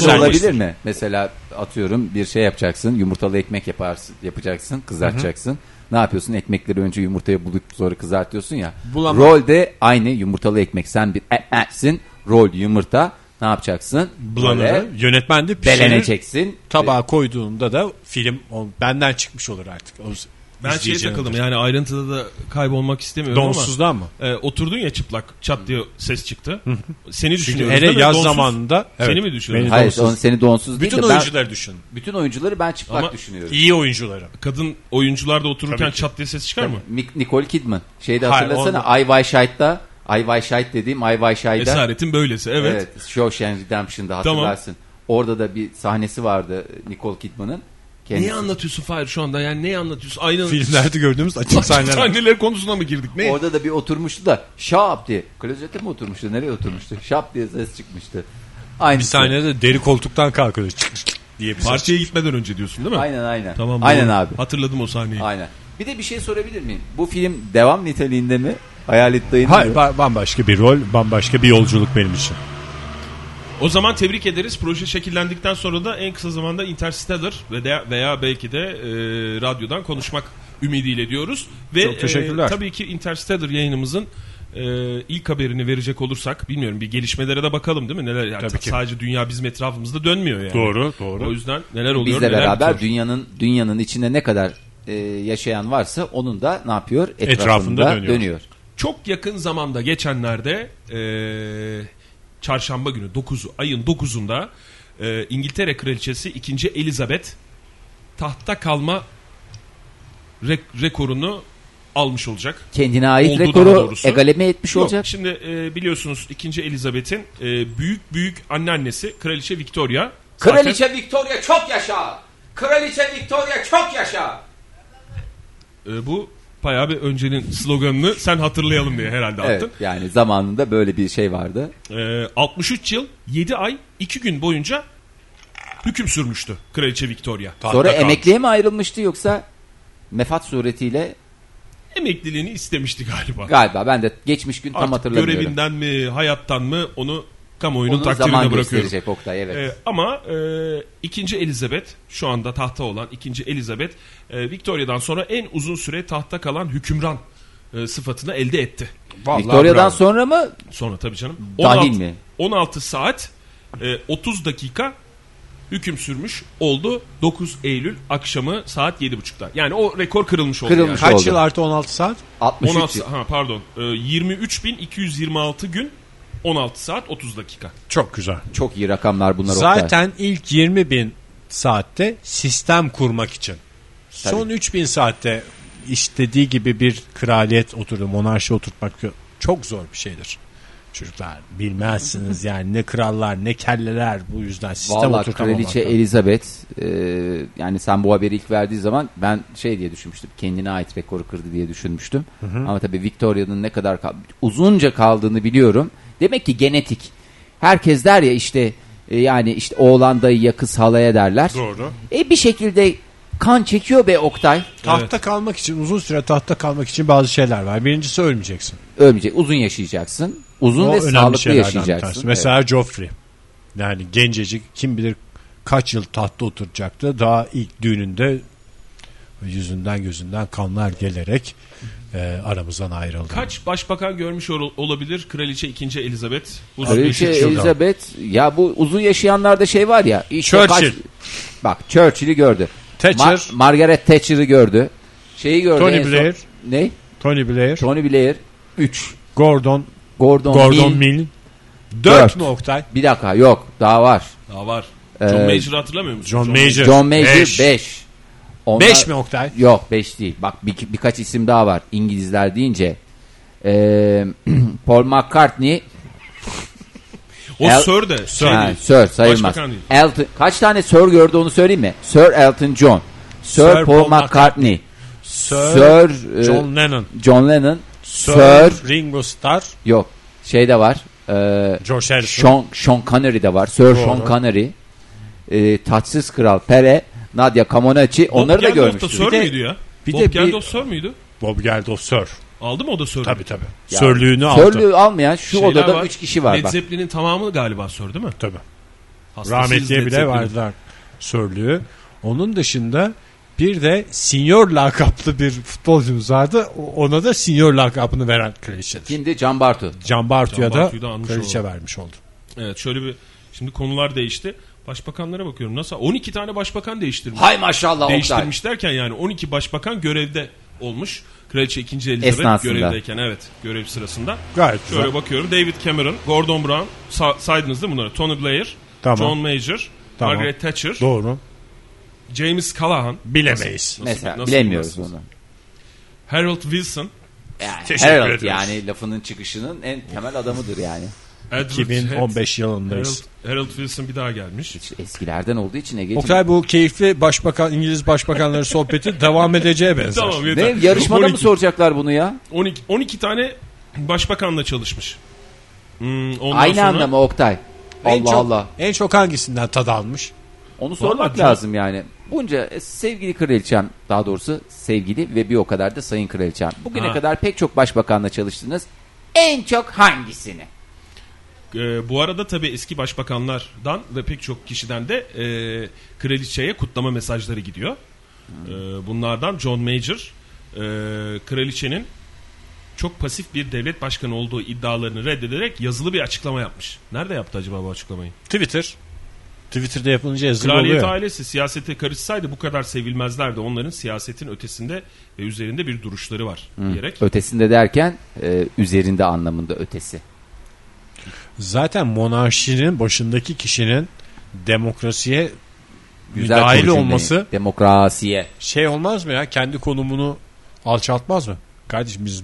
Sonra- olabilir mi? Mesela atıyorum bir şey yapacaksın. Yumurtalı ekmek yaparsın, yapacaksın. Kızartacaksın. Ne yapıyorsun? Ekmekleri önce yumurtaya bulup sonra kızartıyorsun ya. Bulamam. Rol de aynı yumurtalı ekmek. Sen bir ekmeksin. Rol yumurta. Ne yapacaksın? Bulanır. Böyle Yönetmen de pişirir. beleneceksin. Tabağa koyduğunda da film benden çıkmış olur artık. O Ben şeye takıldım de. yani ayrıntıda da kaybolmak istemiyorum ama. Donsuzdan mı? E, oturdun ya çıplak çat diye ses çıktı. Seni düşünüyoruz hele değil mi? yaz Donsuz. zamanında Seni evet, mi düşünüyorsun? Hayır donsuz. onu seni donsuz değil Bütün de ben, oyuncuları düşün. bütün oyuncuları ben çıplak Ama düşünüyorum. İyi oyuncuları. Kadın oyuncular da otururken Tabii çat diye ses çıkar mı? Mik- Nicole Kidman. Şeyde Hayır, hatırlasana onu- Ay Vay Şahit'ta Ay Vay Şahit dediğim Ay Vay Şahit'ta. Esaretin böylesi evet. Evet. Shawshank Redemption'da Tamam. hatırlarsın. Orada da bir sahnesi vardı Nicole Kidman'ın. Kendisi. Neyi anlatıyorsun Fahir şu anda yani neyi anlatıyorsun? Aynı Filmlerde gördüğümüz açık sahneler. sahneler konusuna mı girdik? Ne? Orada da bir oturmuştu da şap diye. Klozete mi oturmuştu? Nereye oturmuştu? Şap diye ses çıkmıştı. Aynı Bir sahnede deri koltuktan kalkıyor. Çık diye bir ses. Partiye gitmeden önce diyorsun değil mi? Aynen aynen. Tamam. aynen doğru. abi. Hatırladım o sahneyi. Aynen. Bir de bir şey sorabilir miyim? Bu film devam niteliğinde mi? Hayalet dayının Hayır mı? bambaşka bir rol, bambaşka bir yolculuk benim için. O zaman tebrik ederiz. Proje şekillendikten sonra da en kısa zamanda Interstellar ve de, veya belki de e, radyodan konuşmak ümidiyle diyoruz. Ve Çok teşekkürler. e, tabii ki Interstellar yayınımızın e, ilk haberini verecek olursak bilmiyorum bir gelişmelere de bakalım değil mi? Neler yani Tabii ki. sadece dünya bizim etrafımızda dönmüyor yani. Doğru, doğru. O yüzden neler oluyor? Bizle neler beraber bitiyor? dünyanın dünyanın içinde ne kadar e, yaşayan varsa onun da ne yapıyor? Etrafında, Etrafında dönüyor. dönüyor. Çok yakın zamanda geçenlerde e, çarşamba günü 9 ayın 9'unda e, İngiltere Kraliçesi 2. Elizabeth tahtta kalma rek- rekorunu almış olacak. Kendine ait Olduğu daha rekoru egaleme etmiş Yok, olacak. şimdi e, biliyorsunuz 2. Elizabeth'in e, büyük büyük anneannesi Kraliçe Victoria. zaten- Kraliçe Victoria çok yaşa! Kraliçe Victoria çok yaşa! e, bu bayağı bir öncenin sloganını sen hatırlayalım diye herhalde Evet attın. yani zamanında böyle bir şey vardı. E, 63 yıl 7 ay 2 gün boyunca hüküm sürmüştü Kraliçe Victoria. Tahtta Sonra kalmış. emekliye mi ayrılmıştı yoksa mefat suretiyle Emekliliğini istemişti galiba. galiba ben de geçmiş gün tam Artık hatırlamıyorum. görevinden mi hayattan mı onu kamuoyunun Onu takdirine zaman bırakıyorum. Oktay evet. Ee, ama e, ikinci Elizabeth şu anda tahta olan ikinci Elizabeth e, Victoria'dan sonra en uzun süre tahta kalan hükümran e, sıfatını elde etti. Vallahi Victoria'dan bravo. sonra mı? Sonra tabii canım. Dahil 16, mi? 16 saat e, 30 dakika hüküm sürmüş oldu 9 Eylül akşamı saat 7.30'da. Yani o rekor kırılmış oldu. Kırılmış yani. Kaç oldu. yıl artı 16 saat? 63 16 yıl. ha pardon. E, 23.226 gün 16 saat 30 dakika. Çok güzel. Çok iyi rakamlar bunlar Oktay. Zaten ilk 20 bin saatte sistem kurmak için. Son 3 bin saatte istediği gibi bir kraliyet oturdu, monarşi oturtmak çok zor bir şeydir. Çocuklar bilmezsiniz yani ne krallar ne kelleler bu yüzden sistem Valla oturtamamak. Kraliçe Elizabeth e, yani sen bu haberi ilk verdiği zaman ben şey diye düşünmüştüm. Kendine ait rekoru kırdı diye düşünmüştüm. Ama tabii Victoria'nın ne kadar kal- uzunca kaldığını biliyorum. Demek ki genetik. Herkes der ya işte e, yani işte oğlan dayıya kız halaya derler. Doğru. E bir şekilde kan çekiyor be Oktay. Tahta kalmak için uzun süre tahta kalmak için bazı şeyler var. Birincisi ölmeyeceksin. Ölmeyecek. Uzun yaşayacaksın. Uzun O ve sağlıklı yaşayacaksın. Mesela Joffrey. Yani gencecik kim bilir kaç yıl tahta oturacaktı. Daha ilk düğününde yüzünden gözünden kanlar gelerek e, aramızdan ayrıldı. Kaç başbakan görmüş ol olabilir Kraliçe 2. Elizabeth? Uzun Kraliçe Elizabeth ya bu uzun yaşayanlarda şey var ya. Işte Churchill. Kaç, bak Churchill'i gördü. Thatcher. Ma Margaret Thatcher'ı gördü. Şeyi gördü. Tony Blair. Son, ne? Tony Blair. Tony Blair. 3. Gordon. Gordon, Gordon Mill. Mill. 4 mü Oktay? Bir dakika yok daha var. Daha var. Ee, John ee, Major hatırlamıyor musun? John, John Major. John Major 5. Onlar, beş mi Oktay? Yok beş değil. Bak bir, birkaç isim daha var İngilizler deyince. Ee, Paul McCartney o El, Sir de. Sir, ha, sir sayılmaz. Elton, kaç tane Sir gördü onu söyleyeyim mi? Sir Elton John. Sir, sir Paul, Paul McCartney. Sir, sir e, John Lennon. John Lennon. Sir, sir Ringo Starr. Yok. Şey de var. E, George Harrison. Sean, Sean Connery de var. Sir Doğru. Sean Connery. E, Tatsız Kral Pere. Nadia Comaneci. Onları da Bob Geldof müydü ya? bir Bob Geldof Sir müydü? Bob Geldof Sir. Aldı mı o da Sir? Tabii tabii. Ya, Sörlüğünü aldı. Sörlüğü almayan şu Şeyler odada var. 3 kişi var Led bak. Zeppelin'in tamamı galiba Sir değil mi? Tabii. Rahmetliye bile verdiler sörlüğü. Onun dışında bir de senior lakaplı bir futbolcumuz vardı. Ona da senior lakabını veren kraliçedir. Kimdi? Can Bartu. Can Bartu'ya Can da Bartu'yu da kraliçe olalım. vermiş oldu. Evet şöyle bir şimdi konular değişti. Başbakanlara bakıyorum. Nasıl? 12 tane başbakan değiştirmiş. Hay maşallah Oktay. değiştirmiş derken yani 12 başbakan görevde olmuş. Kraliçe 2. Elizabeth Esnasında. görevdeyken evet görev sırasında. Gayet Şöyle güzel. bakıyorum David Cameron, Gordon Brown sa- saydınız değil mi bunları? Tony Blair, Tamam. John Major, Tamam. Margaret Thatcher, Doğru. James Callahan, Bilemeyiz. Mesela nasıl bilemiyoruz onu. Harold Wilson, Yani Teşekkür Harold ediyoruz. yani lafının çıkışının en temel adamıdır yani. Edward 2015 Head, yılındayız. Harold, Harold Wilson bir daha gelmiş. Hiç eskilerden olduğu için Ege'ciğim. Oktay bu keyifli başbakan İngiliz başbakanları sohbeti devam edeceğe benzer. Tamam Ne yarışmada mı 12 soracaklar bunu ya? 12, 12 tane başbakanla çalışmış. Hmm, ondan Aynı sonra, anda mı Oktay? En Allah çok- Allah. En çok hangisinden tad almış? Onu sormak Vallahi lazım yani. Bunca e, sevgili kraliçem daha doğrusu sevgili ve bir o kadar da sayın kraliçem. Bugüne Ha. kadar pek çok başbakanla çalıştınız. En çok hangisini? Ee, bu arada tabii eski başbakanlardan ve pek çok kişiden de e, kraliçeye kutlama mesajları gidiyor. Ee, bunlardan John Major e, kraliçenin çok pasif bir devlet başkanı olduğu iddialarını reddederek yazılı bir açıklama yapmış. Nerede yaptı acaba bu açıklamayı? Twitter. Twitter'da yapılınca yazılı Kraliyet oluyor. ailesi siyasete karışsaydı bu kadar sevilmezlerdi. Onların siyasetin ötesinde ve üzerinde bir duruşları var diyerek. Ötesinde derken e, üzerinde anlamında ötesi. Zaten monarşinin başındaki kişinin demokrasiye Güzel müdahil olması Demokrasiye. şey olmaz mı ya? Kendi konumunu alçaltmaz mı? Kardeşim biz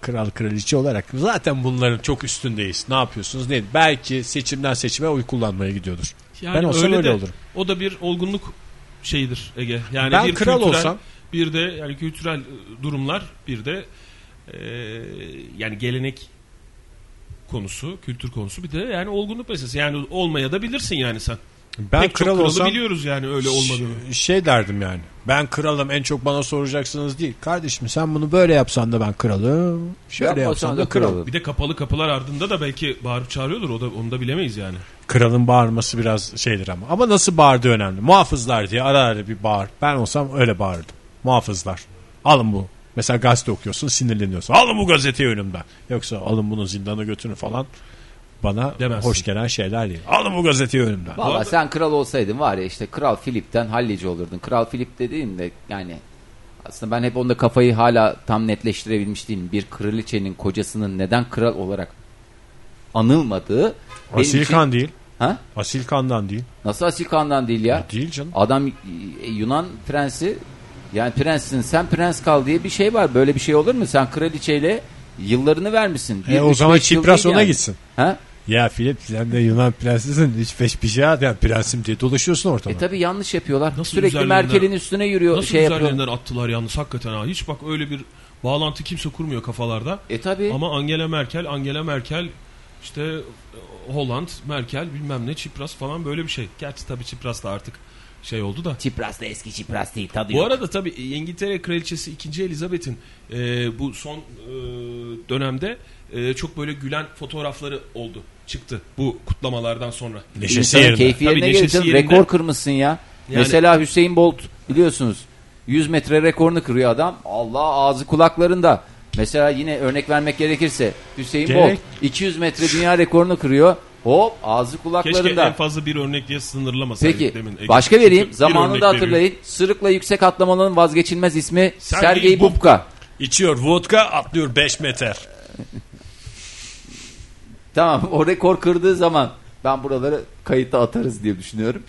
kral kraliçe olarak zaten bunların çok üstündeyiz. Ne yapıyorsunuz? Ne? Belki seçimden seçime oy kullanmaya gidiyordur. Yani ben olsam öyle, de, olurum. O da bir olgunluk şeyidir Ege. Yani Ben bir kral kültürel, olsam- bir de yani kültürel durumlar bir de e, yani gelenek konusu, kültür konusu bir de yani olgunluk meselesi. Yani olmaya da bilirsin yani sen. Ben Pek kral çok kralı olsam biliyoruz yani öyle olmadığını. şey derdim yani. Ben kralım en çok bana soracaksınız değil. Kardeşim sen bunu böyle yapsan da ben kralım. Şöyle Yapmasan yapsan da da kralım. kralım. Bir de kapalı kapılar ardında da belki bağırıp çağırıyordur. O da onu da bilemeyiz yani. Kralın bağırması biraz şeydir ama. Ama nasıl bağırdığı önemli. Muhafızlar diye ara ara bir bağır. Ben olsam öyle bağırırdım. Muhafızlar. Alın bu. Mesela gazete okuyorsun sinirleniyorsun. Alın bu gazeteyi önümden. Yoksa alın bunu zindana götürün falan. Bana Demezsin. hoş gelen şeyler değil. Alın bu gazeteyi önümden. Valla sen kral olsaydın var ya işte Kral Filip'ten hallici olurdun. Kral Filip dediğim de yani aslında ben hep onda kafayı hala tam netleştirebilmiş değilim. Bir kraliçenin kocasının neden kral olarak anılmadığı Asil için- kan değil. Ha? Asil kandan değil. Nasıl asil kandan değil ya? Değil canım. Adam e, Yunan prensi yani prenssin sen prens kal diye bir şey var. Böyle bir şey olur mu? Sen kraliçeyle yıllarını vermişsin. Bir, E, o üç, zaman beş Çipras ona yani. gitsin. Ha? Ya Filip sen de Yunan prensisin. Hiç peş bir şey at. Yani prensim diye dolaşıyorsun ortada. E tabi yanlış yapıyorlar. Nasıl Sürekli Merkel'in üstüne yürüyor Nasıl şey yapıyor. üzerlerinden attılar yalnız hakikaten ha. Hiç bak öyle bir bağlantı kimse kurmuyor kafalarda. E tabi. Ama Angela Merkel, Angela Merkel işte Holland, Merkel bilmem ne Çipras falan böyle bir şey. Gerçi tabii Çipras da artık şey oldu da. Çipras da eski Çipras değil tadı Bu yok. arada tabii İngiltere Kraliçesi 2. Elizabeth'in e, bu son e, dönemde e, çok böyle gülen fotoğrafları oldu. Çıktı bu kutlamalardan sonra. Neşesi İnsanın yerinde. keyfi yerine Tabii neşesi yerinde. Rekor kırmışsın ya. Yani- Mesela Hüseyin Bolt biliyorsunuz 100 metre rekorunu kırıyor adam. Allah ağzı kulaklarında. Mesela yine örnek vermek gerekirse Hüseyin Gerek- Bolt 200 metre dünya rekorunu kırıyor. Hop ağzı Keşke kulaklarında. en fazla bir örnek diye sınırlamasaydık Peki demin. Ege. başka Çünkü vereyim. bir Zamanında örnek veriyor. hatırlayın. Sırıkla yüksek atlamaların vazgeçilmez ismi Sergey Sergey Bubka. Bubka. İçiyor vodka atlıyor 5 metre. Tamam o rekor kırdığı zaman ben buraları kayıtta atarız diye düşünüyorum.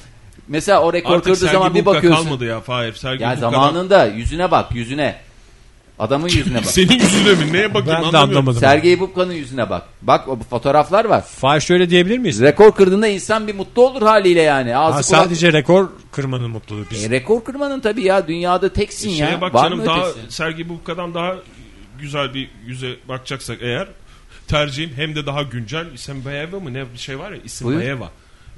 Mesela o rekor Artık kırdığı Sergey zaman bir Bubka bakıyorsun. kalmadı ya Fahir. Sergey Ya Bubka'dan- zamanında yüzüne bak yüzüne. Adamın yüzüne bak. Senin yüzüne mi? Neye bakayım Ben de anlamadım. Sergey Bubka'nın yüzüne bak. Bak o fotoğraflar var. Fahir şöyle diyebilir miyiz? Rekor kırdığında insan bir mutlu olur haliyle yani. Ağzı Ha, kulak- sadece rekor kırmanın mutluluğu biz. E, rekor kırmanın tabii ya dünyada teksin Şeye ya. bak Var canım mı daha ötesi? Sergey Bubka'dan daha güzel bir yüze bakacaksak eğer tercihim hem de daha güncel İsimbayeva mı ne bir şey var ya İsimbayeva.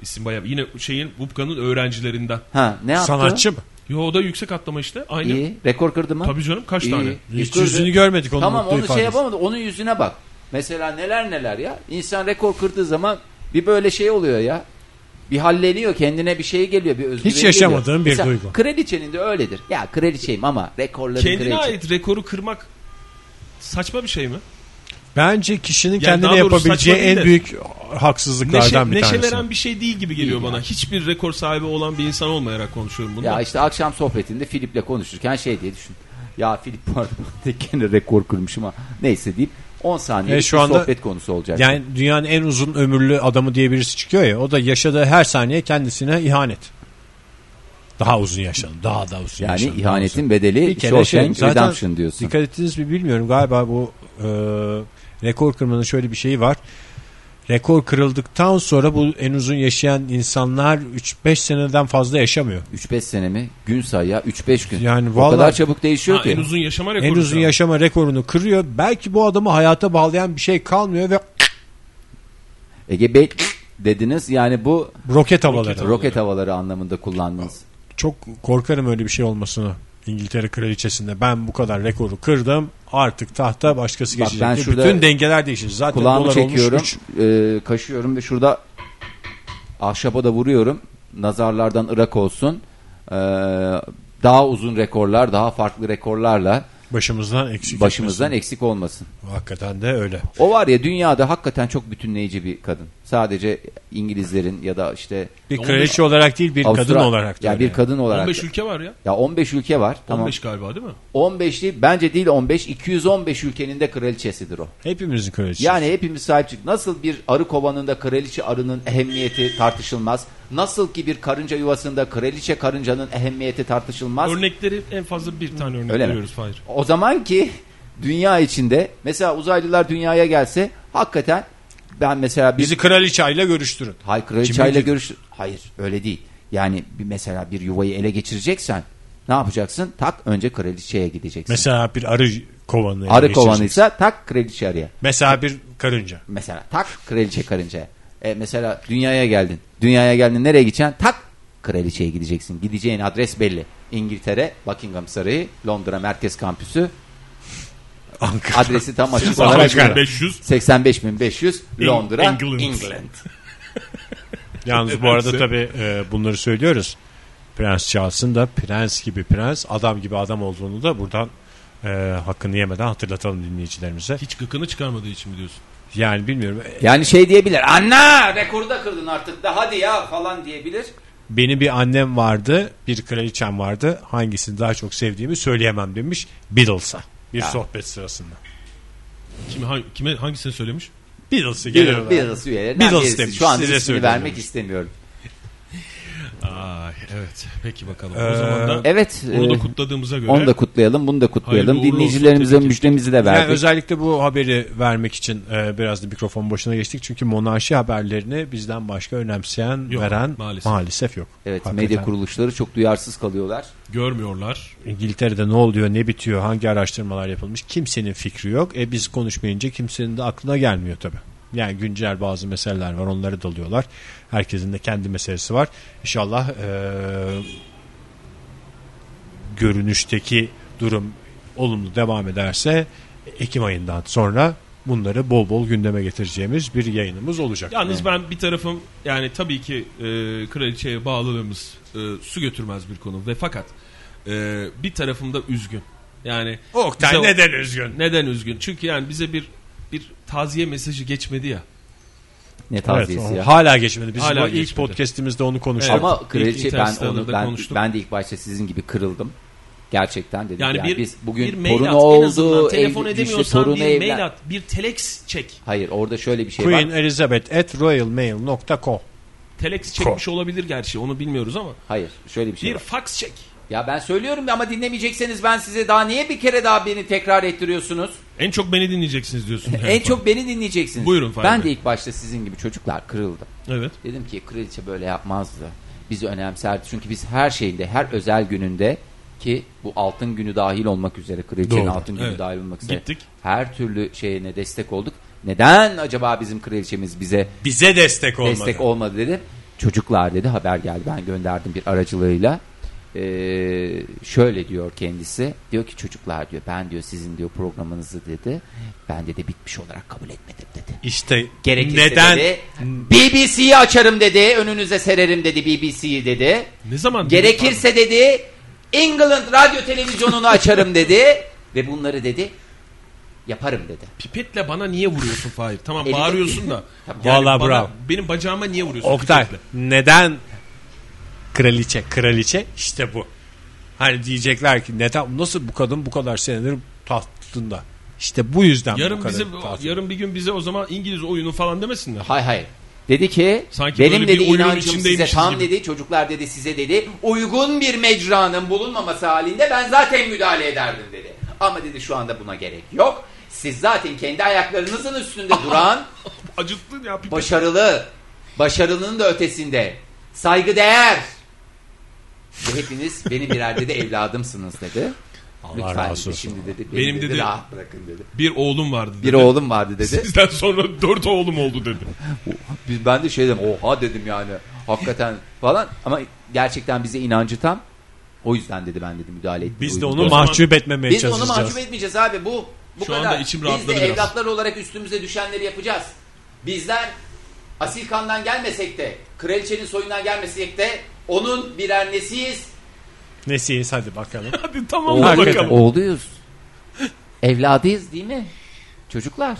İsimbayeva. Yine şeyin Bubka'nın öğrencilerinden. Ha ne yaptı? Sanatçı mı? Yo o da yüksek atlama işte. Aynı. İyi. Rekor kırdı mı? Tabii canım kaç İyi. tane? Hiç Kırdı. yüzünü görmedik onun Tamam mutlu onu şey yapamadı. Onun yüzüne bak. Mesela neler neler ya. İnsan rekor kırdığı zaman bir böyle şey oluyor ya. Bir halleniyor kendine bir şey geliyor bir özgüveni Hiç yaşamadığın geliyor. bir Mesela duygu. Kraliçenin de öyledir. Ya kraliçeyim ama rekorların Kendine kraliçe. ait rekoru kırmak saçma bir şey mi? Bence kişinin Yani kendine yapabileceği en de- büyük haksızlıklardan Neşe, bir tanesi. veren bir şey değil gibi geliyor Değil bana. Hiçbir rekor sahibi olan bir insan olmayarak konuşuyorum bunu. Ya işte akşam sohbetinde Filip'le konuşurken şey diye düşün. Ya Filip bu de gene rekor kırmışım ama neyse deyip 10 saniye E, şu anda- sohbet konusu olacak. Yani dünyanın en uzun ömürlü adamı diye birisi çıkıyor ya o da yaşadığı her saniye kendisine ihanet. Daha uzun yaşadım. Daha da uzun Yani yaşadım. daha ihanetin uzun. bedeli Shawshank şey, Redemption diyorsun. Dikkat ettiniz mi bilmiyorum. Galiba bu e, rekor kırmanın şöyle bir şeyi var. Rekor kırıldıktan sonra bu en uzun yaşayan insanlar 3-5 seneden fazla yaşamıyor. 3-5 sene mi? Gün say ya 3-5 gün. Yani o vallahi- kadar çabuk değişiyor Ha, ki. en uzun yaşama rekoru. En uzun yaşama rekorunu kırıyor. Belki bu adamı hayata bağlayan bir şey kalmıyor ve Ege Bey dediniz yani bu roket havaları. Roket roket havaları anlamında kullandınız. Çok korkarım öyle bir şey olmasını. İngiltere kraliçesinde ben bu kadar rekoru kırdım artık tahta başkası Bak geçecek. ben şurada Bütün dengeler değişir. Zaten Kulağımı dolar çekiyorum, olmuş üç. e, kaşıyorum ve şurada ahşaba da vuruyorum. Nazarlardan ırak olsun. E, daha uzun rekorlar, daha farklı rekorlarla Başımızdan eksik başımızdan etmesin. eksik olmasın. Hakikaten de öyle. O var ya dünyada hakikaten çok bütünleyici bir kadın. Sadece İngilizlerin ya da işte Bir kraliçe olarak değil bir Avustra- kadın olarak da ya öyle. bir kadın olarak. 15 ülke var ya. Ya 15 ülke var. Tamam. 15 galiba değil mi? 15 değil bence değil 15 215 ülkenin de kraliçesidir o. Hepimizin kraliçesi. Yani hepimiz sahip çık. Nasıl bir arı kovanında kraliçe arının ehemmiyeti tartışılmaz. Nasıl ki bir karınca yuvasında kraliçe karıncanın ehemmiyeti tartışılmaz. Örnekleri en fazla bir tane örnek Öyle veriyoruz Fahir. O zaman ki dünya içinde mesela uzaylılar dünyaya gelse hakikaten ben mesela bir Bizi kraliçeyle görüştürün. Hayır kraliçeyle Kimin- görüş. Hayır öyle değil. Yani bir mesela bir yuvayı ele geçireceksen ne yapacaksın? Tak önce kraliçeye gideceksin. Mesela bir arı kovanı. Arı kovanıysa tak kraliçe arıya. Mesela bir karınca. Mesela tak kraliçe karıncaya. E mesela dünyaya geldin. Dünyaya geldin nereye gideceksin? Tak kraliçeye gideceksin. Gideceğin adres belli. İngiltere, Buckingham Sarayı, Londra Merkez Kampüsü. Ankara. Adresi tam açık olarak Ankara. 500. 85.500 Londra, England. England. Yalnız bu arada tabii e, bunları söylüyoruz. Prens Charles'ın da prens gibi prens, adam gibi adam olduğunu da buradan e, hakkını yemeden hatırlatalım dinleyicilerimize. Hiç gıkını çıkarmadığı için mi diyorsun? Yani bilmiyorum. e, Yani şey diyebilir. Anna rekoru da kırdın artık da hadi ya falan diyebilir. Benim bir annem vardı, bir kraliçem vardı. Hangisini daha çok sevdiğimi söyleyemem demiş Beatles'a. Bir Ya. sohbet sırasında. Kime, hangi, kime hangisini söylemiş? Beatles'ı genel olarak. Beatles üyelerinden Beatles birisi. demiş, Şu an size ismini vermek demiş. istemiyorum. Ay evet. Peki bakalım. Ee, o zaman da Evet. onu e, da kutladığımıza göre onu da kutlayalım, bunu da kutlayalım. Hayırlı Dinleyicilerimize olsun, müjdemizi de Yani verdik. özellikle bu haberi vermek için e, biraz da mikrofon başına geçtik. Çünkü monarşi haberlerini bizden başka önemseyen, Yok, veren maalesef. maalesef, yok. Evet, Hakikaten. medya kuruluşları çok duyarsız kalıyorlar. görmüyorlar. İngiltere'de ne oluyor, ne bitiyor, hangi araştırmalar yapılmış kimsenin fikri yok. E biz konuşmayınca kimsenin de aklına gelmiyor tabii. Yani güncel bazı meseleler var onları dalıyorlar. Herkesin de kendi meselesi var. İnşallah e, görünüşteki durum olumlu devam ederse Ekim ayından sonra bunları bol bol gündeme getireceğimiz bir yayınımız olacak. Yalnız ben bir tarafım yani tabii ki e, kraliçeye bağlılığımız e, su götürmez bir konu ve fakat e, bir tarafım da üzgün. Yani Oktay bize- neden üzgün? Neden üzgün? Çünkü yani bize bir bir taziye mesajı geçmedi ya. Ne Evet, taziyesi o ya. hala geçmedi. Biz Hala ilk geçmedi. podcast'imizde onu konuştuk. Evet. Ama kraliçe ben onu ben konuştuk. ben de ilk başta sizin gibi kırıldım. Gerçekten dedim. Yani, Yani, bir biz bugün bir torunu at, en oldu. azından telefon işte edemiyorsan torunu bir evlen- mail at, bir telex çek. Hayır orada şöyle bir şey Queen var. Elizabeth at royalmail.com Telex çekmiş olabilir gerçi onu bilmiyoruz ama Hayır şöyle bir şey bir var. fax çek. Ya ben söylüyorum ama dinlemeyecekseniz ben size daha niye bir kere daha beni tekrar ettiriyorsunuz? En çok beni dinleyeceksiniz diyorsun. yani. en çok beni dinleyeceksiniz. Buyurun Fahri Ben de ilk başta sizin gibi çocuklar kırıldım. Evet. Dedim ki kraliçe böyle yapmazdı. Bizi önemserdi. Çünkü biz her şeyinde, her özel gününde ki bu altın günü dahil olmak üzere kraliçenin Doğru. altın günü Evet. dahil olmak üzere Gittik. her türlü şeyine destek olduk. Neden acaba bizim kraliçemiz bize Bize destek olmadı. destek olmadı dedi. Çocuklar dedi haber geldi ben gönderdim bir aracılığıyla. Ee, şöyle diyor kendisi diyor ki çocuklar diyor ben diyor sizin diyor programınızı dedi ben dedi bitmiş olarak kabul etmedim dedi. İşte Gerekirse neden dedi BBC'yi açarım dedi önünüze sererim dedi BBC'yi dedi. Ne zaman? Gerekirse dedi England radyo televizyonunu açarım dedi ve bunları dedi yaparım dedi. Pipetle bana niye vuruyorsun Fahir? Tamam Elinde- bağırıyorsun da. Tabii. Vallahi bana- bravo. Benim bacağıma niye vuruyorsun Oktay pipetle? neden kraliçe kraliçe işte bu. Hani diyecekler ki neden nasıl bu kadın bu kadar senedir tahtında. İşte bu yüzden bu Yarın kadın bize tahtında. yarın bir gün bize o zaman İngiliz oyunu falan demesinler. Hay hay. Dedi ki Sanki benim dedi inancım size tam gibi. dedi çocuklar dedi size dedi uygun bir mecranın bulunmaması halinde ben zaten müdahale ederdim dedi. Ama dedi şu anda buna gerek yok. Siz zaten kendi ayaklarınızın üstünde duran Acıttın ya pipet. başarılı, başarının da ötesinde saygıdeğer ve hepiniz benim birer dedi evladımsınız dedi. Allah Lütfen razı olsun. şimdi dedi Benim benim dedi, dedi- rahat bırakın dedi. Bir oğlum vardı dedi. Bir oğlum vardı dedi. Sizden sonra dört oğlum oldu dedi. Biz ben de şey dedim oha dedim yani hakikaten falan ama gerçekten bize inancı tam. O yüzden dedi ben dedi müdahale ettim. Biz de onu zaman- mahcup etmemeye biz onu çalışacağız. mahcup etmeyeceğiz abi bu bu Şu kadar. anda içim biz de rahatladı biraz. evlatlar olarak üstümüze düşenleri yapacağız. Bizler asil kandan gelmesek de kraliçenin soyundan gelmesek de onun birer nesiyiz. Nesiyiz hadi bakalım. Hadi tamam Oğluyuz. bakalım. Oğluyuz. Evladıyız değil mi? Çocuklar.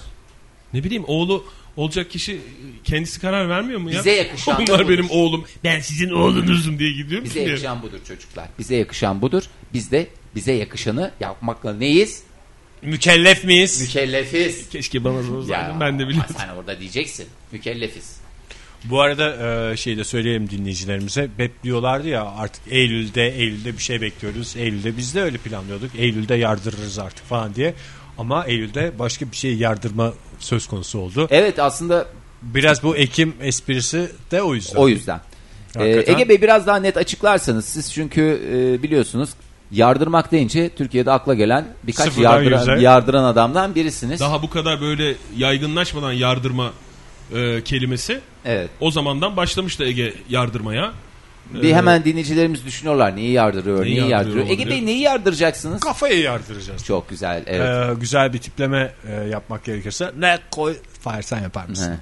Ne bileyim oğlu olacak kişi kendisi karar vermiyor mu ya? Bize yakışan Onlar budur. benim oğlum. Ben sizin oğlunuzum diye gidiyor Bize yakışan budur çocuklar. Bize yakışan budur. Biz de bize yakışanı yapmakla neyiz? Mükellef miyiz? Mükellefiz. Keşke bana sorsaydın ben de bilirdim. Sen orada diyeceksin. Mükellefiz. Bu arada e, şey de söyleyelim dinleyicilerimize. Hep diyorlardı ya artık Eylül'de Eylül'de bir şey bekliyoruz. Eylül'de biz de öyle planlıyorduk. Eylül'de yardırırız artık falan diye. Ama Eylül'de başka bir şey yardırma söz konusu oldu. Evet aslında Biraz bu Ekim esprisi de o yüzden. o yüzden. Ee, Hakikaten. Ege Bey biraz daha net açıklarsanız siz çünkü e, biliyorsunuz yardırmak deyince Türkiye'de akla gelen birkaç Sıfırdan yardıran, yüze. yardıran adamdan birisiniz. Daha bu kadar böyle yaygınlaşmadan yardırma e, kelimesi Evet. o zamandan başlamıştı Ege yardırmaya. Bir hemen dinleyicilerimiz düşünüyorlar neyi yardırıyor, neyi, Neyi yardırıyor. yardırıyor Ege Bey neyi yardıracaksınız? Kafayı yardıracağız. Çok güzel. Evet. Ee, güzel bir tipleme e, yapmak gerekirse ne koy Fahir sen yapar mısın?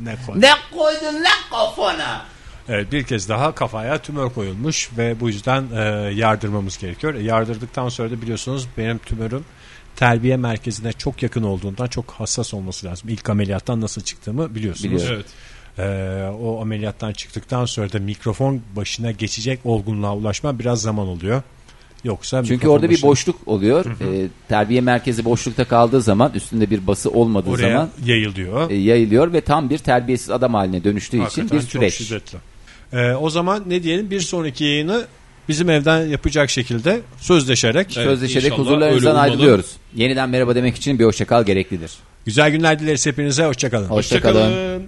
ne koy? Ne koydun ne kafana? Evet bir kez daha kafaya tümör koyulmuş ve bu yüzden e, yardırmamız gerekiyor. E, yardırdıktan sonra da biliyorsunuz benim tümörüm terbiye merkezine çok yakın olduğundan çok hassas olması lazım. İlk ameliyattan nasıl çıktığımı biliyorsunuz. Biliyorum. Evet. E, o ameliyattan çıktıktan sonra da mikrofon başına geçecek olgunluğa ulaşma biraz zaman oluyor. Yoksa Çünkü orada bir başına- boşluk oluyor. Ee, terbiye merkezi boşlukta kaldığı zaman üstünde bir bası olmadığı oraya zaman yayılıyor. e, yayılıyor ve tam bir terbiyesiz adam haline dönüştüğü için Hakikaten bir çok süreç. şiddetli. E, o zaman ne diyelim bir sonraki yayını bizim evden yapacak şekilde sözleşerek Evet, Sözleşerek inşallah huzurlarınızdan ayrılıyoruz. Yeniden merhaba demek için bir hoşçakal gereklidir. güzel günler dileriz hepinize hoşçakalın. Hoşçakalın. Hoşçakalın.